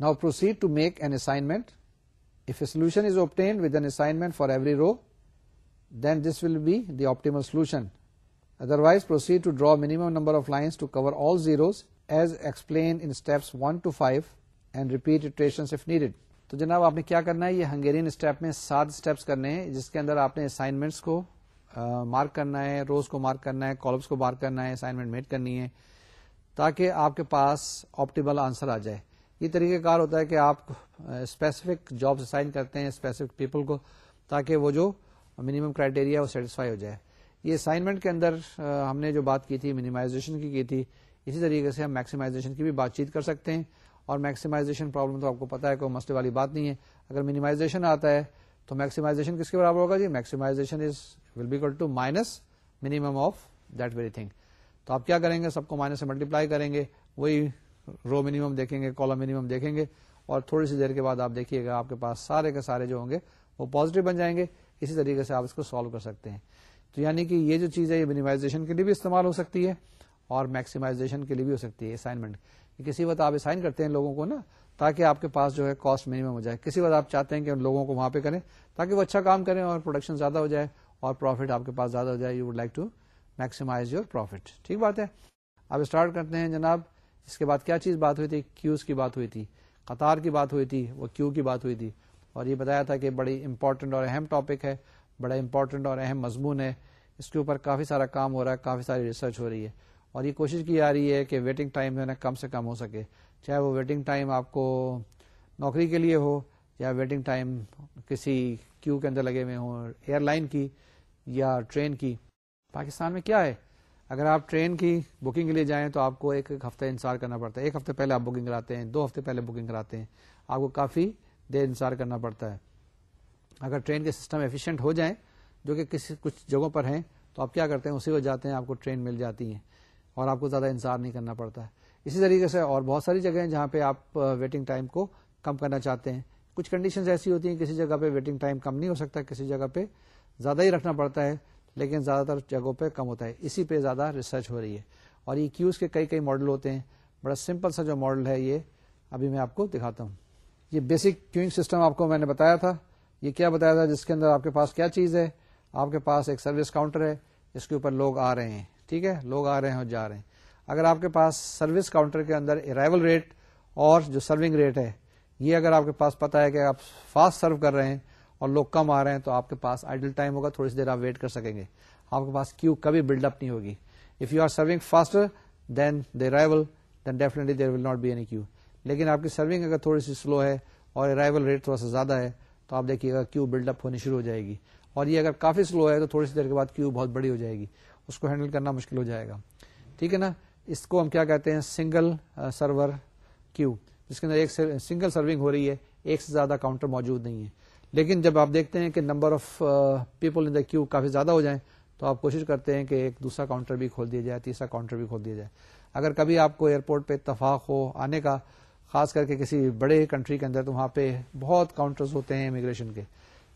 now proceed to make an assignment if a solution is obtained with an assignment for every row then this will be the optimal solution otherwise proceed to draw minimum number of line all zeros as explains repeat this تو جناب آپ نے کیا کرنا ہے یہ ہنگیرین اسٹیپ میں سات اسٹیپس کرنے ہیں جس کے اندر آپ نے اسائنمنٹس کو مارک کرنا ہے روز کو مارک کرنا ہے کالمس کو مارک کرنا ہے اسائنمنٹ میٹ کرنی ہے تاکہ آپ کے پاس آپٹیبل آنسر آ جائے یہ طریقہ کار ہوتا ہے کہ آپ اسپیسیفک جابس اسائن کرتے ہیں اسپیسیفک پیپل کو تاکہ وہ جو منیمم کرائٹیریا وہ سیٹسفائی ہو جائے یہ اسائنمنٹ کے اندر ہم نے جو بات کی تھی منیمائزیشن کی کی تھی اسی طریقے سے ہم میکسیمائزیشن کی بھی بات چیت کر سکتے ہیں اور میکسیمائزیشن پرابلم تو آپ کو پتا ہے کوئی مسئلے والی بات نہیں ہے اگر منیمائزیشن آتا ہے تو میکسیمائزیشن کس کے برابر ہوگا جی maximization is equal to minus minimum of that very thing تو آپ کیا کریں گے سب کو مائنس سے ملٹیپلائی کریں گے وہی رو منیمم دیکھیں گے کالم منیمم دیکھیں گے اور تھوڑی سی دیر کے بعد آپ دیکھیے گا آپ کے پاس سارے کے سارے جو ہوں گے وہ پازیٹو بن جائیں گے اسی طریقے سے آپ اس کو سالو کر سکتے ہیں تو یعنی کہ یہ جو چیز ہے یہ منیمائزیشن کے لیے بھی استعمال ہو سکتی ہے اور میکسیمائزیشن کے لیے بھی ہو سکتی ہے اسائنمنٹ کسی وقت آپ اسائن کرتے ہیں لوگوں کو نا تاکہ آپ کے پاس جو ہے کاسٹ منیمم ہو جائے کسی وقت آپ چاہتے ہیں کہ ان لوگوں کو وہاں پہ کریں تاکہ وہ اچھا کام کریں اور پروڈکشن زیادہ ہو جائے اور پروفٹ آپ کے پاس زیادہ ہو جائے you would like to maximize your profit ٹھیک بات ہے اب اسٹارٹ کرتے ہیں جناب اس کے بعد کیا چیز بات ہوئی تھی کیوز کی بات ہوئی تھی قطار کی بات ہوئی تھی وہ کیو کی بات ہوئی تھی اور یہ بتایا تھا کہ بڑی امپورٹنٹ اور اہم ٹاپک ہے بڑا امپورٹنٹ اور اہم مضمون ہے اس کے اوپر کافی سارا کام ہو رہا ہے کافی ساری ریسرچ ہو رہی ہے اور یہ کوشش کی جا رہی ہے کہ ویٹنگ ٹائم جو ہے نا کم سے کم ہو سکے چاہے وہ ویٹنگ ٹائم آپ کو نوکری کے لیے ہو یا ویٹنگ ٹائم کسی کیو کے اندر لگے ہوئے ہوں ایئر لائن کی یا ٹرین کی پاکستان میں کیا ہے اگر آپ ٹرین کی بکنگ کے لیے جائیں تو آپ کو ایک ہفتہ انتظار کرنا پڑتا ہے ایک ہفتے پہلے آپ بکنگ کراتے ہیں دو ہفتے پہلے بکنگ کراتے ہیں آپ کو کافی دیر انتظار کرنا پڑتا ہے اگر ٹرین کے سسٹم ایفیشینٹ ہو جائیں جو کہ کسی کچھ جگہوں پر ہیں تو آپ کیا کرتے ہیں اسی وجہ جاتے ہیں آپ کو ٹرین مل جاتی ہیں اور آپ کو زیادہ انتظار نہیں کرنا پڑتا ہے اسی طریقے سے اور بہت ساری جگہیں جہاں پہ آپ ویٹنگ ٹائم کو کم کرنا چاہتے ہیں کچھ کنڈیشنز ایسی ہوتی ہیں کسی جگہ پہ ویٹنگ ٹائم کم نہیں ہو سکتا کسی جگہ پہ زیادہ ہی رکھنا پڑتا ہے لیکن زیادہ تر جگہوں پہ کم ہوتا ہے اسی پہ زیادہ ریسرچ ہو رہی ہے اور یہ کیوز کے کئی کئی ماڈل ہوتے ہیں بڑا سمپل سا جو ماڈل ہے یہ ابھی میں آپ کو دکھاتا ہوں یہ بیسک کیوئنگ سسٹم آپ کو میں نے بتایا تھا یہ کیا بتایا تھا جس کے اندر آپ کے پاس کیا چیز ہے آپ کے پاس ایک سروس کاؤنٹر ہے اس کے اوپر لوگ آ رہے ہیں ٹھیک ہے لوگ آ رہے ہیں اور جا رہے ہیں اگر آپ کے پاس سروس کاؤنٹر کے اندر ارائیول ریٹ اور جو سرونگ ریٹ ہے یہ اگر آپ کے پاس پتا ہے کہ آپ فاسٹ سرو کر رہے ہیں اور لوگ کم آ رہے ہیں تو آپ کے پاس آئیڈل ٹائم ہوگا تھوڑی سی دیر آپ ویٹ کر سکیں گے آپ کے پاس کیو کبھی بلڈ اپ نہیں ہوگی if you are serving faster than the arrival then definitely there will not be any queue لیکن آپ کی سرونگ اگر تھوڑی سی سلو ہے اور ارائیول ریٹ تھوڑا سا زیادہ ہے تو آپ دیکھیے گا کیو بلڈ اپ ہونی شروع ہو جائے گی اور یہ اگر کافی سلو ہے تو تھوڑی سی دیر کے بعد کیو بہت بڑی ہو جائے گی اس کو ہینڈل کرنا مشکل ہو جائے گا ٹھیک ہے نا اس کو ہم کیا کہتے ہیں سنگل سرور کیو جس کے اندر ایک سنگل سرونگ ہو رہی ہے ایک سے زیادہ کاؤنٹر موجود نہیں ہے لیکن جب آپ دیکھتے ہیں کہ number of people in the queue کافی زیادہ ہو جائیں تو آپ کوشش کرتے ہیں کہ ایک دوسرا کاؤنٹر بھی کھول دیا جائے تیسرا کاؤنٹر بھی کھول دیا جائے اگر کبھی آپ کو ایئرپورٹ پہ اتفاق ہو آنے کا خاص کر کے کسی بڑے کنٹری کے اندر تو وہاں پہ بہت کاؤنٹرز ہوتے ہیں امیگریشن کے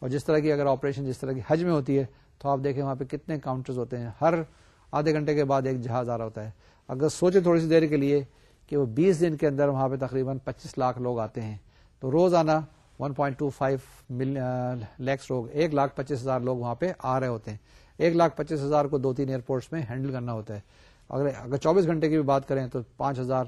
اور جس طرح کی اگر آپریشن جس طرح کی حج میں ہوتی ہے تو آپ دیکھیں وہاں پہ کتنے کاؤنٹرز ہوتے ہیں ہر آدھے گھنٹے کے بعد ایک جہاز آ رہا ہوتا ہے اگر سوچے تھوڑی سی دیر کے لیے کہ وہ بیس دن کے اندر وہاں پہ تقریباً پچیس لاکھ لوگ آتے ہیں تو روز آنا ون پوائنٹ ٹو فائیو لوگ ایک لاکھ پچیس ہزار لوگ وہاں پہ آ رہے ہوتے ہیں ایک لاکھ پچیس ہزار کو دو تین ایئرپورٹس میں ہینڈل کرنا ہوتا ہے اگر اگر چوبیس گھنٹے کی بھی بات کریں تو پانچ ہزار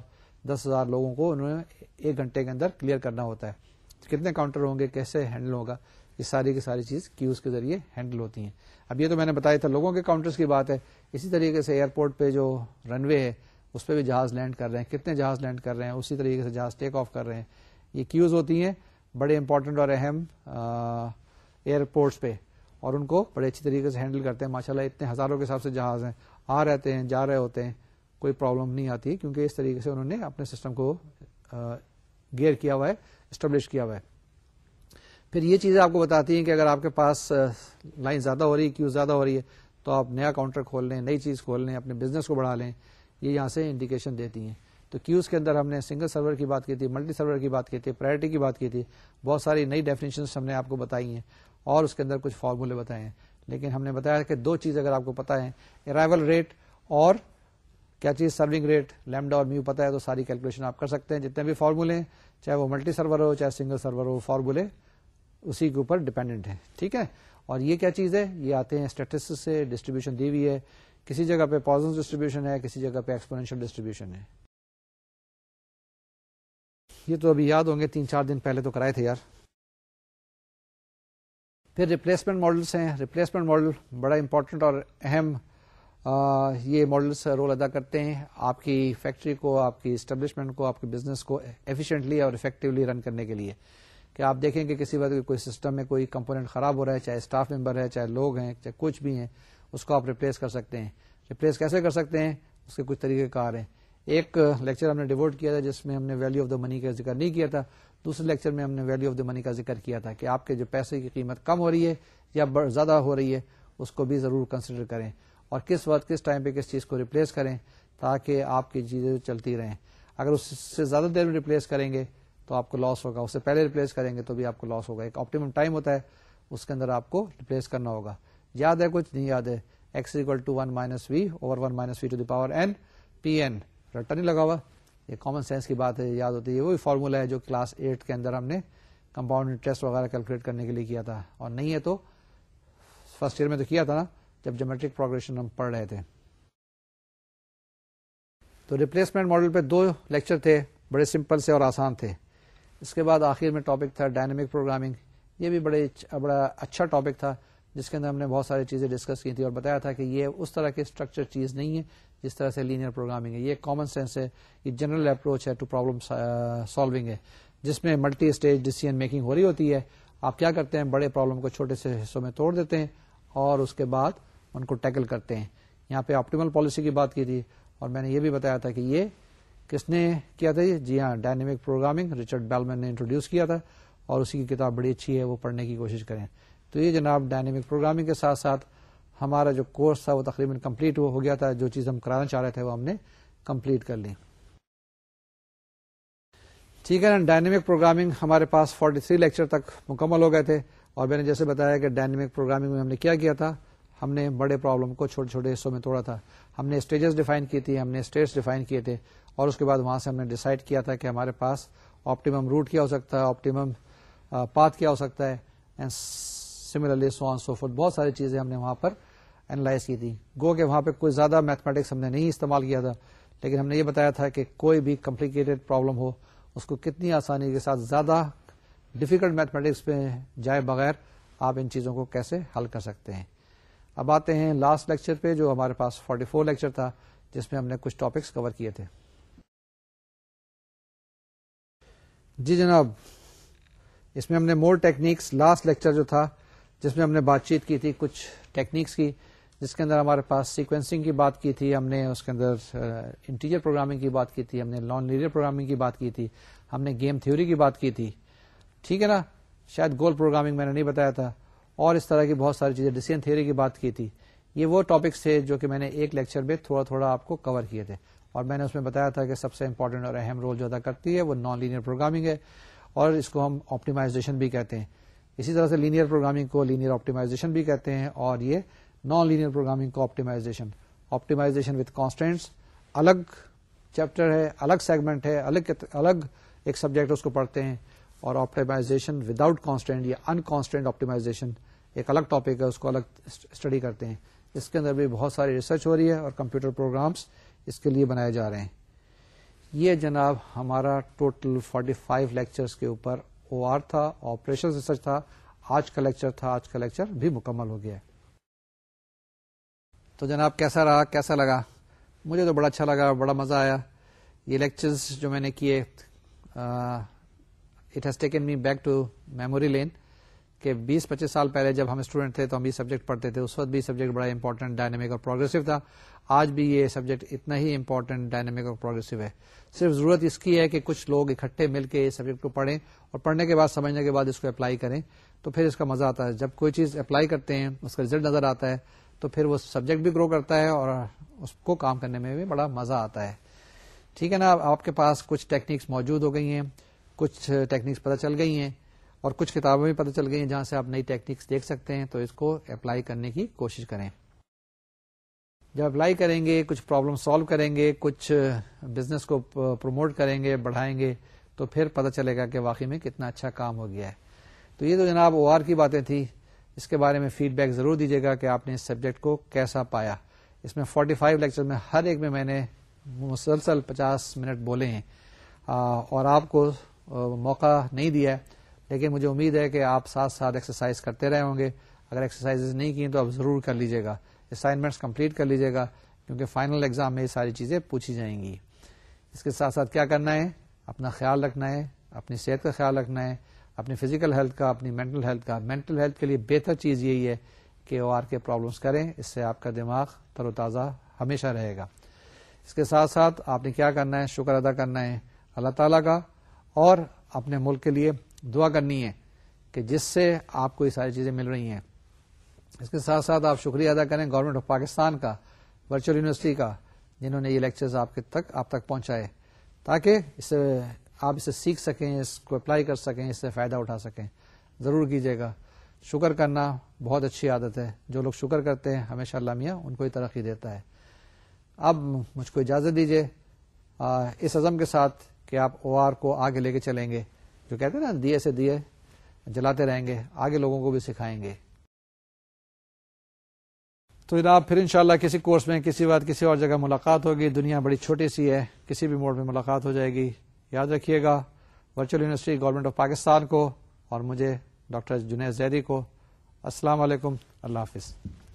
دس ہزار لوگوں کو انہوں نے ایک گھنٹے کے اندر کلیئر کرنا ہوتا ہے کتنے کاؤنٹر ہوں گے کیسے ہینڈل ہوگا یہ ساری کی ساری چیز کیوز کے ذریعے ہینڈل ہوتی ہیں اب یہ تو میں نے بتایا تھا لوگوں کے کاؤنٹرس کی بات ہے اسی طریقے سے ایئرپورٹ پہ جو رن وے ہے اس پہ بھی جہاز لینڈ کر رہے ہیں کتنے جہاز لینڈ کر رہے ہیں اسی طریقے سے جہاز ٹیک آف کر رہے ہیں یہ کیوز ہوتی ہیں بڑے امپورٹنٹ اور اہم ایئرپورٹس پہ اور ان کو بڑے اچھی طریقے سے ہینڈل کرتے ہیں ماشاء اتنے ہزاروں کے حساب سے جہاز ہیں آ رہتے ہیں جا رہے ہوتے ہیں کوئی پرابلم نہیں آتی کیونکہ اس طریقے سے انہوں نے اپنے سسٹم کو گیئر کیا ہوا ہے اسٹیبلش کیا ہوا ہے پھر یہ چیزیں آپ کو بتاتی ہیں کہ اگر آپ کے پاس لائن زیادہ ہو رہی ہے کیو زیادہ ہو رہی ہے تو آپ نیا کاؤنٹر کھول لیں نئی چیز کھول لیں اپنے بزنس کو بڑھا لیں یہ یہاں سے انڈیکیشن دیتی ہیں تو کیوز کے اندر ہم نے سنگل سرور کی بات کی تھی ملٹی سرور کی بات کی تھی پرائرٹی کی بات کی تھی بہت ساری نئی ڈیفینیشن ہم نے آپ کو بتائی ہیں اور اس کے اندر کچھ فارمولے بتائے ہیں لیکن ہم نے بتایا کہ دو چیز اگر آپ کو پتا ہے ارائیول ریٹ اور کیا چیز سرونگ ریٹ لیمڈا اور میو پتا ہے تو ساری کیلکولیشن آپ کر سکتے ہیں جتنے بھی فارمولے ہیں چاہے وہ ملٹی سرور ہو چاہے سنگل سرور ہو فارمولے اسی کے اوپر ڈپینڈنٹ ہیں ٹھیک ہے اور یہ کیا چیز ہے یہ آتے ہیں اسٹیٹس سے ڈسٹریبیوشن دی ہوئی ہے کسی جگہ پہ پوزنس ڈسٹریبیوشن ہے کسی جگہ پہ ایکسپونینشیل ڈسٹریبیوشن ہے یہ تو ابھی یاد ہوں گے تین چار دن پہلے تو کرائے تھے یار پھر ریپلیسمنٹ ماڈلس ہیں ریپلیسمنٹ ماڈل بڑا امپورٹنٹ اور اہم یہ ماڈلس رول ادا کرتے ہیں آپ کی فیکٹری کو آپ کی اسٹیبلشمنٹ کو آپ کے بزنس کو ایفیشینٹلی اور افیکٹولی رن کرنے کے لیے کہ آپ دیکھیں کہ کسی وقت کوئی سسٹم میں کوئی کمپوننٹ خراب ہو رہا ہے چاہے اسٹاف ممبر ہے چاہے لوگ ہیں چاہے کچھ بھی ہیں اس کو آپ ریپلیس کر سکتے ہیں ریپلیس کیسے کر سکتے ہیں اس کے کچھ طریقے کار ہیں ایک لیکچر ہم نے ڈیوٹ کیا تھا جس میں ہم نے ویلو آف دا منی کا ذکر نہیں کیا تھا دوسرے لیکچر میں ہم نے ویلو آف دا منی کا ذکر کیا تھا کہ آپ کے جو پیسے کی قیمت کم ہو رہی ہے یا زیادہ ہو رہی ہے اس کو بھی ضرور کنسیڈر کریں اور کس وقت کس ٹائم پہ کس چیز کو ریپلیس کریں تاکہ آپ کی چیزیں چلتی رہیں اگر اس سے زیادہ دیر میں ریپلیس کریں گے تو آپ کو لاس ہوگا اس سے پہلے ریپلیس کریں گے تو بھی آپ کو لاس ہوگا ایک آپٹیمم ٹائم ہوتا ہے اس کے اندر آپ کو ریپلیس کرنا ہوگا یاد ہے کچھ نہیں یاد ہے x equal to one minus v over one minus v to the power n p n رٹا نہیں لگا ہوا یہ کامن سینس کی بات ہے یاد ہوتی ہے وہی فارمولا ہے جو کلاس ایٹ کے اندر ہم نے کمپاؤنڈ انٹرسٹ وغیرہ کیلکولیٹ کرنے کے لیے کیا تھا اور نہیں ہے تو فرسٹ ایئر میں تو کیا تھا نا جب جیومیٹرک پروگرشن ہم پڑھ رہے تھے تو ریپلیسمنٹ ماڈل پہ دو لیکچر تھے بڑے سمپل سے اور آسان تھے اس کے بعد آخر میں ٹاپک تھا ڈائنمک پروگرامنگ یہ بھی بڑے بڑا اچھا ٹاپک تھا جس کے اندر ہم نے بہت ساری چیزیں ڈسکس کی تھی اور بتایا تھا کہ یہ اس طرح کی اسٹرکچر چیز نہیں ہے جس طرح سے لینئر پروگرامنگ ہے یہ کامن سینس ہے یہ جنرل اپروچ ہے ٹو پرابلم سالوگ ہے جس میں ملٹی اسٹیج ڈیسیزن میکنگ ہو رہی ہوتی ہے آپ کیا کرتے ہیں بڑے پرابلم کو چھوٹے سے حصوں میں توڑ دیتے ہیں اور اس کے بعد ان کو ٹیکل کرتے ہیں یہاں پہ آپٹیمل پالیسی کی بات کی تھی اور میں نے یہ بھی بتایا تھا کہ یہ کس نے کیا تھا یہ جی ہاں ڈائنمک پروگرامنگ ریچرڈ ڈالمین نے انٹروڈیوس کیا تھا اور اسی کی کتاب بڑی اچھی ہے وہ پڑھنے کی کوشش کریں تو یہ جناب ڈائنمک پروگرامنگ کے ساتھ ساتھ ہمارا جو کورس تھا وہ تقریباً کمپلیٹ ہو گیا تھا جو چیز ہم کرانا چاہ رہے تھے وہ ہم نے کمپلیٹ کر لی ٹھیک ہے نا ڈائنمک پروگرامنگ ہمارے پاس 43 لیکچر تک مکمل ہو گئے تھے اور میں نے جیسے بتایا کہ ڈائنمک پروگرامنگ میں ہم نے کیا کیا تھا ہم نے بڑے پرابلم کو چھوٹے چھوٹے حصوں میں توڑا تھا ہم نے اسٹیجز ڈیفائن کی تھی ہم نے اسٹیٹس ڈیفائن کیے تھے اور اس کے بعد وہاں سے ہم نے ڈیسائڈ کیا تھا کہ ہمارے پاس آپٹیمم روٹ کیا ہو سکتا ہے آپٹیمم پاتھ کیا ہو سکتا ہے similarly so on so four بہت ساری چیزیں ہم نے وہاں پر اینالائز کی تھی گو کہ وہاں پہ کوئی زیادہ میتھمیٹکس ہم نے نہیں استعمال کیا تھا لیکن ہم نے یہ بتایا تھا کہ کوئی بھی کمپلیکیٹڈ پرابلم ہو اس کو کتنی آسانی کے ساتھ زیادہ ڈفیکلٹ میتھمیٹکس پہ جائے بغیر آپ ان چیزوں کو کیسے حل کر سکتے ہیں اب آتے ہیں لاسٹ لیکچر پہ جو ہمارے پاس 44 لیکچر تھا جس میں ہم نے کچھ ٹاپکس کور کیے تھے جی جناب اس میں ہم نے مور ٹیکنیکس لاسٹ لیکچر جو تھا جس میں ہم نے بات چیت کی تھی کچھ ٹیکنیکس کی جس کے اندر ہمارے پاس سیکوینسنگ کی بات کی تھی ہم نے اس کے اندر انٹیریئر پروگرامنگ کی بات کی تھی ہم نے لان لیریئر پروگرامنگ کی بات کی تھی ہم نے گیم تھیوری کی بات کی تھی ٹھیک ہے نا شاید گول پروگرامنگ میں نے نہیں بتایا تھا اور اس طرح کی بہت ساری چیزیں ڈسین تھیوری کی بات کی تھی یہ وہ ٹاپکس تھے جو کہ میں نے ایک لیکچر میں تھوڑا تھوڑا آپ کو کور کیے تھے اور میں نے اس میں بتایا تھا کہ سب سے امپورٹنٹ اور اہم رول جو ادا کرتی ہے وہ نان لینئر پروگرامنگ ہے اور اس کو ہم آپٹیمائزیشن بھی کہتے ہیں اسی طرح سے لینئر پروگرامنگ کو لینئر آپٹیمائزیشن بھی کہتے ہیں اور یہ نان لینئر پروگرامنگ کو آپٹیمائزیشن آپٹیمائزیشن وتھ کانسٹینٹس الگ چیپٹر ہے الگ سیگمنٹ ہے الگ الگ ایک سبجیکٹ اس کو پڑھتے ہیں اور آپٹیمائزیشن ود آؤٹ کانسٹینٹ یا انکانسٹینٹ آپٹیمائزیشن ایک الگ ٹاپک ہے اس کو الگ اسٹڈی کرتے ہیں اس کے اندر بھی بہت ساری ریسرچ ہو رہی ہے اور کمپیوٹر پروگرامس اس کے لیے بنائے جا رہے ہیں یہ جناب ہمارا ٹوٹل 45 فائیو لیکچرس کے اوپر او آر تھا آپریشن ریسرچ تھا آج کا لیکچر تھا آج کا لیکچر بھی مکمل ہو گیا تو جناب کیسا رہا کیسا لگا مجھے تو بڑا اچھا لگا بڑا مزہ آیا یہ لیکچرز جو میں نے کیے it has taken me back to memory lane کہ بیس پچیس سال پہلے جب ہم اسٹوڈینٹ تھے تو ہم بھی سبجیکٹ پڑھتے تھے اس وقت بھی سبجیکٹ بڑا امپورٹنٹ ڈائنامک اور پروگرسو تھا آج بھی یہ سبجیکٹ اتنا ہی امپورٹنٹ ڈائنامک اور پروگرسو ہے صرف ضرورت اس کی ہے کہ کچھ لوگ اکٹھے مل کے سبجیکٹ کو پڑھیں اور پڑھنے کے بعد سمجھنے کے بعد اس کو اپلائی کریں تو پھر اس کا مزہ آتا ہے جب کوئی چیز اپلائی کرتے ہیں اس کا ریزلٹ نظر آتا ہے تو پھر وہ سبجیکٹ بھی گرو کرتا ہے اور اس کو کام کرنے میں بھی بڑا مزہ آتا ہے ٹھیک ہے نا آپ کے پاس کچھ ٹیکنیکس موجود ہو گئی ہیں کچھ ٹیکنیکس پتہ چل گئی ہیں اور کچھ کتابوں میں پتہ چل گئی ہیں جہاں سے آپ نئی ٹیکنیکس دیکھ سکتے ہیں تو اس کو اپلائی کرنے کی کوشش کریں جب اپلائی کریں گے کچھ پرابلم سالو کریں گے کچھ بزنس کو پروموٹ کریں گے بڑھائیں گے تو پھر پتہ چلے گا کہ واقعی میں کتنا اچھا کام ہو گیا ہے تو یہ تو جناب او آر کی باتیں تھی اس کے بارے میں فیڈ بیک ضرور دیجیے گا کہ آپ نے اس سبجیکٹ کو کیسا پایا اس میں 45 فائیو لیکچر میں ہر ایک میں نے مسلسل پچاس منٹ بولے ہیں اور آپ کو موقع نہیں دیا ہے لیکن مجھے امید ہے کہ آپ ساتھ ساتھ ایکسرسائز کرتے رہے ہوں گے اگر ایکسرسائز نہیں کی تو آپ ضرور کر لیجیے گا اسائنمنٹس کمپلیٹ کر لیجیے گا کیونکہ فائنل ایگزام میں یہ ساری چیزیں پوچھی جائیں گی اس کے ساتھ ساتھ کیا کرنا ہے اپنا خیال رکھنا ہے اپنی صحت کا خیال رکھنا ہے اپنی فزیکل ہیلتھ کا اپنی مینٹل ہیلتھ کا مینٹل ہیلتھ کے لیے بہتر چیز یہی ہے کہ او آر کے پرابلمس کریں اس سے آپ کا دماغ تر و تازہ ہمیشہ رہے گا اس کے ساتھ ساتھ آپ نے کیا کرنا ہے شکر ادا کرنا ہے اللہ تعالیٰ کا اور اپنے ملک کے لیے دعا کرنی ہے کہ جس سے آپ کو یہ ساری چیزیں مل رہی ہیں اس کے ساتھ ساتھ آپ شکریہ ادا کریں گورنمنٹ آف پاکستان کا ورچوئل یونیورسٹی کا جنہوں نے یہ لیکچرز آپ کے تک آپ تک پہنچائے تاکہ اسے آپ اسے سیکھ سکیں اس کو اپلائی کر سکیں اس سے فائدہ اٹھا سکیں ضرور کیجیے گا شکر کرنا بہت اچھی عادت ہے جو لوگ شکر کرتے ہیں ہمیشہ اللہ میاں ان کو ہی ترقی دیتا ہے اب مجھ کو اجازت دیجیے اس عزم کے ساتھ کہ آپ او آر کو آگے لے کے چلیں گے جو کہتے ہیں نا دیے سے دیے جلاتے رہیں گے آگے لوگوں کو بھی سکھائیں گے تو جناب پھر انشاءاللہ کسی کورس میں کسی بات کسی اور جگہ ملاقات ہوگی دنیا بڑی چھوٹی سی ہے کسی بھی موڈ میں ملاقات ہو جائے گی یاد رکھیے گا virtual university government of Pakistan کو اور مجھے ڈاکٹر جنید زیدی کو السلام علیکم اللہ حافظ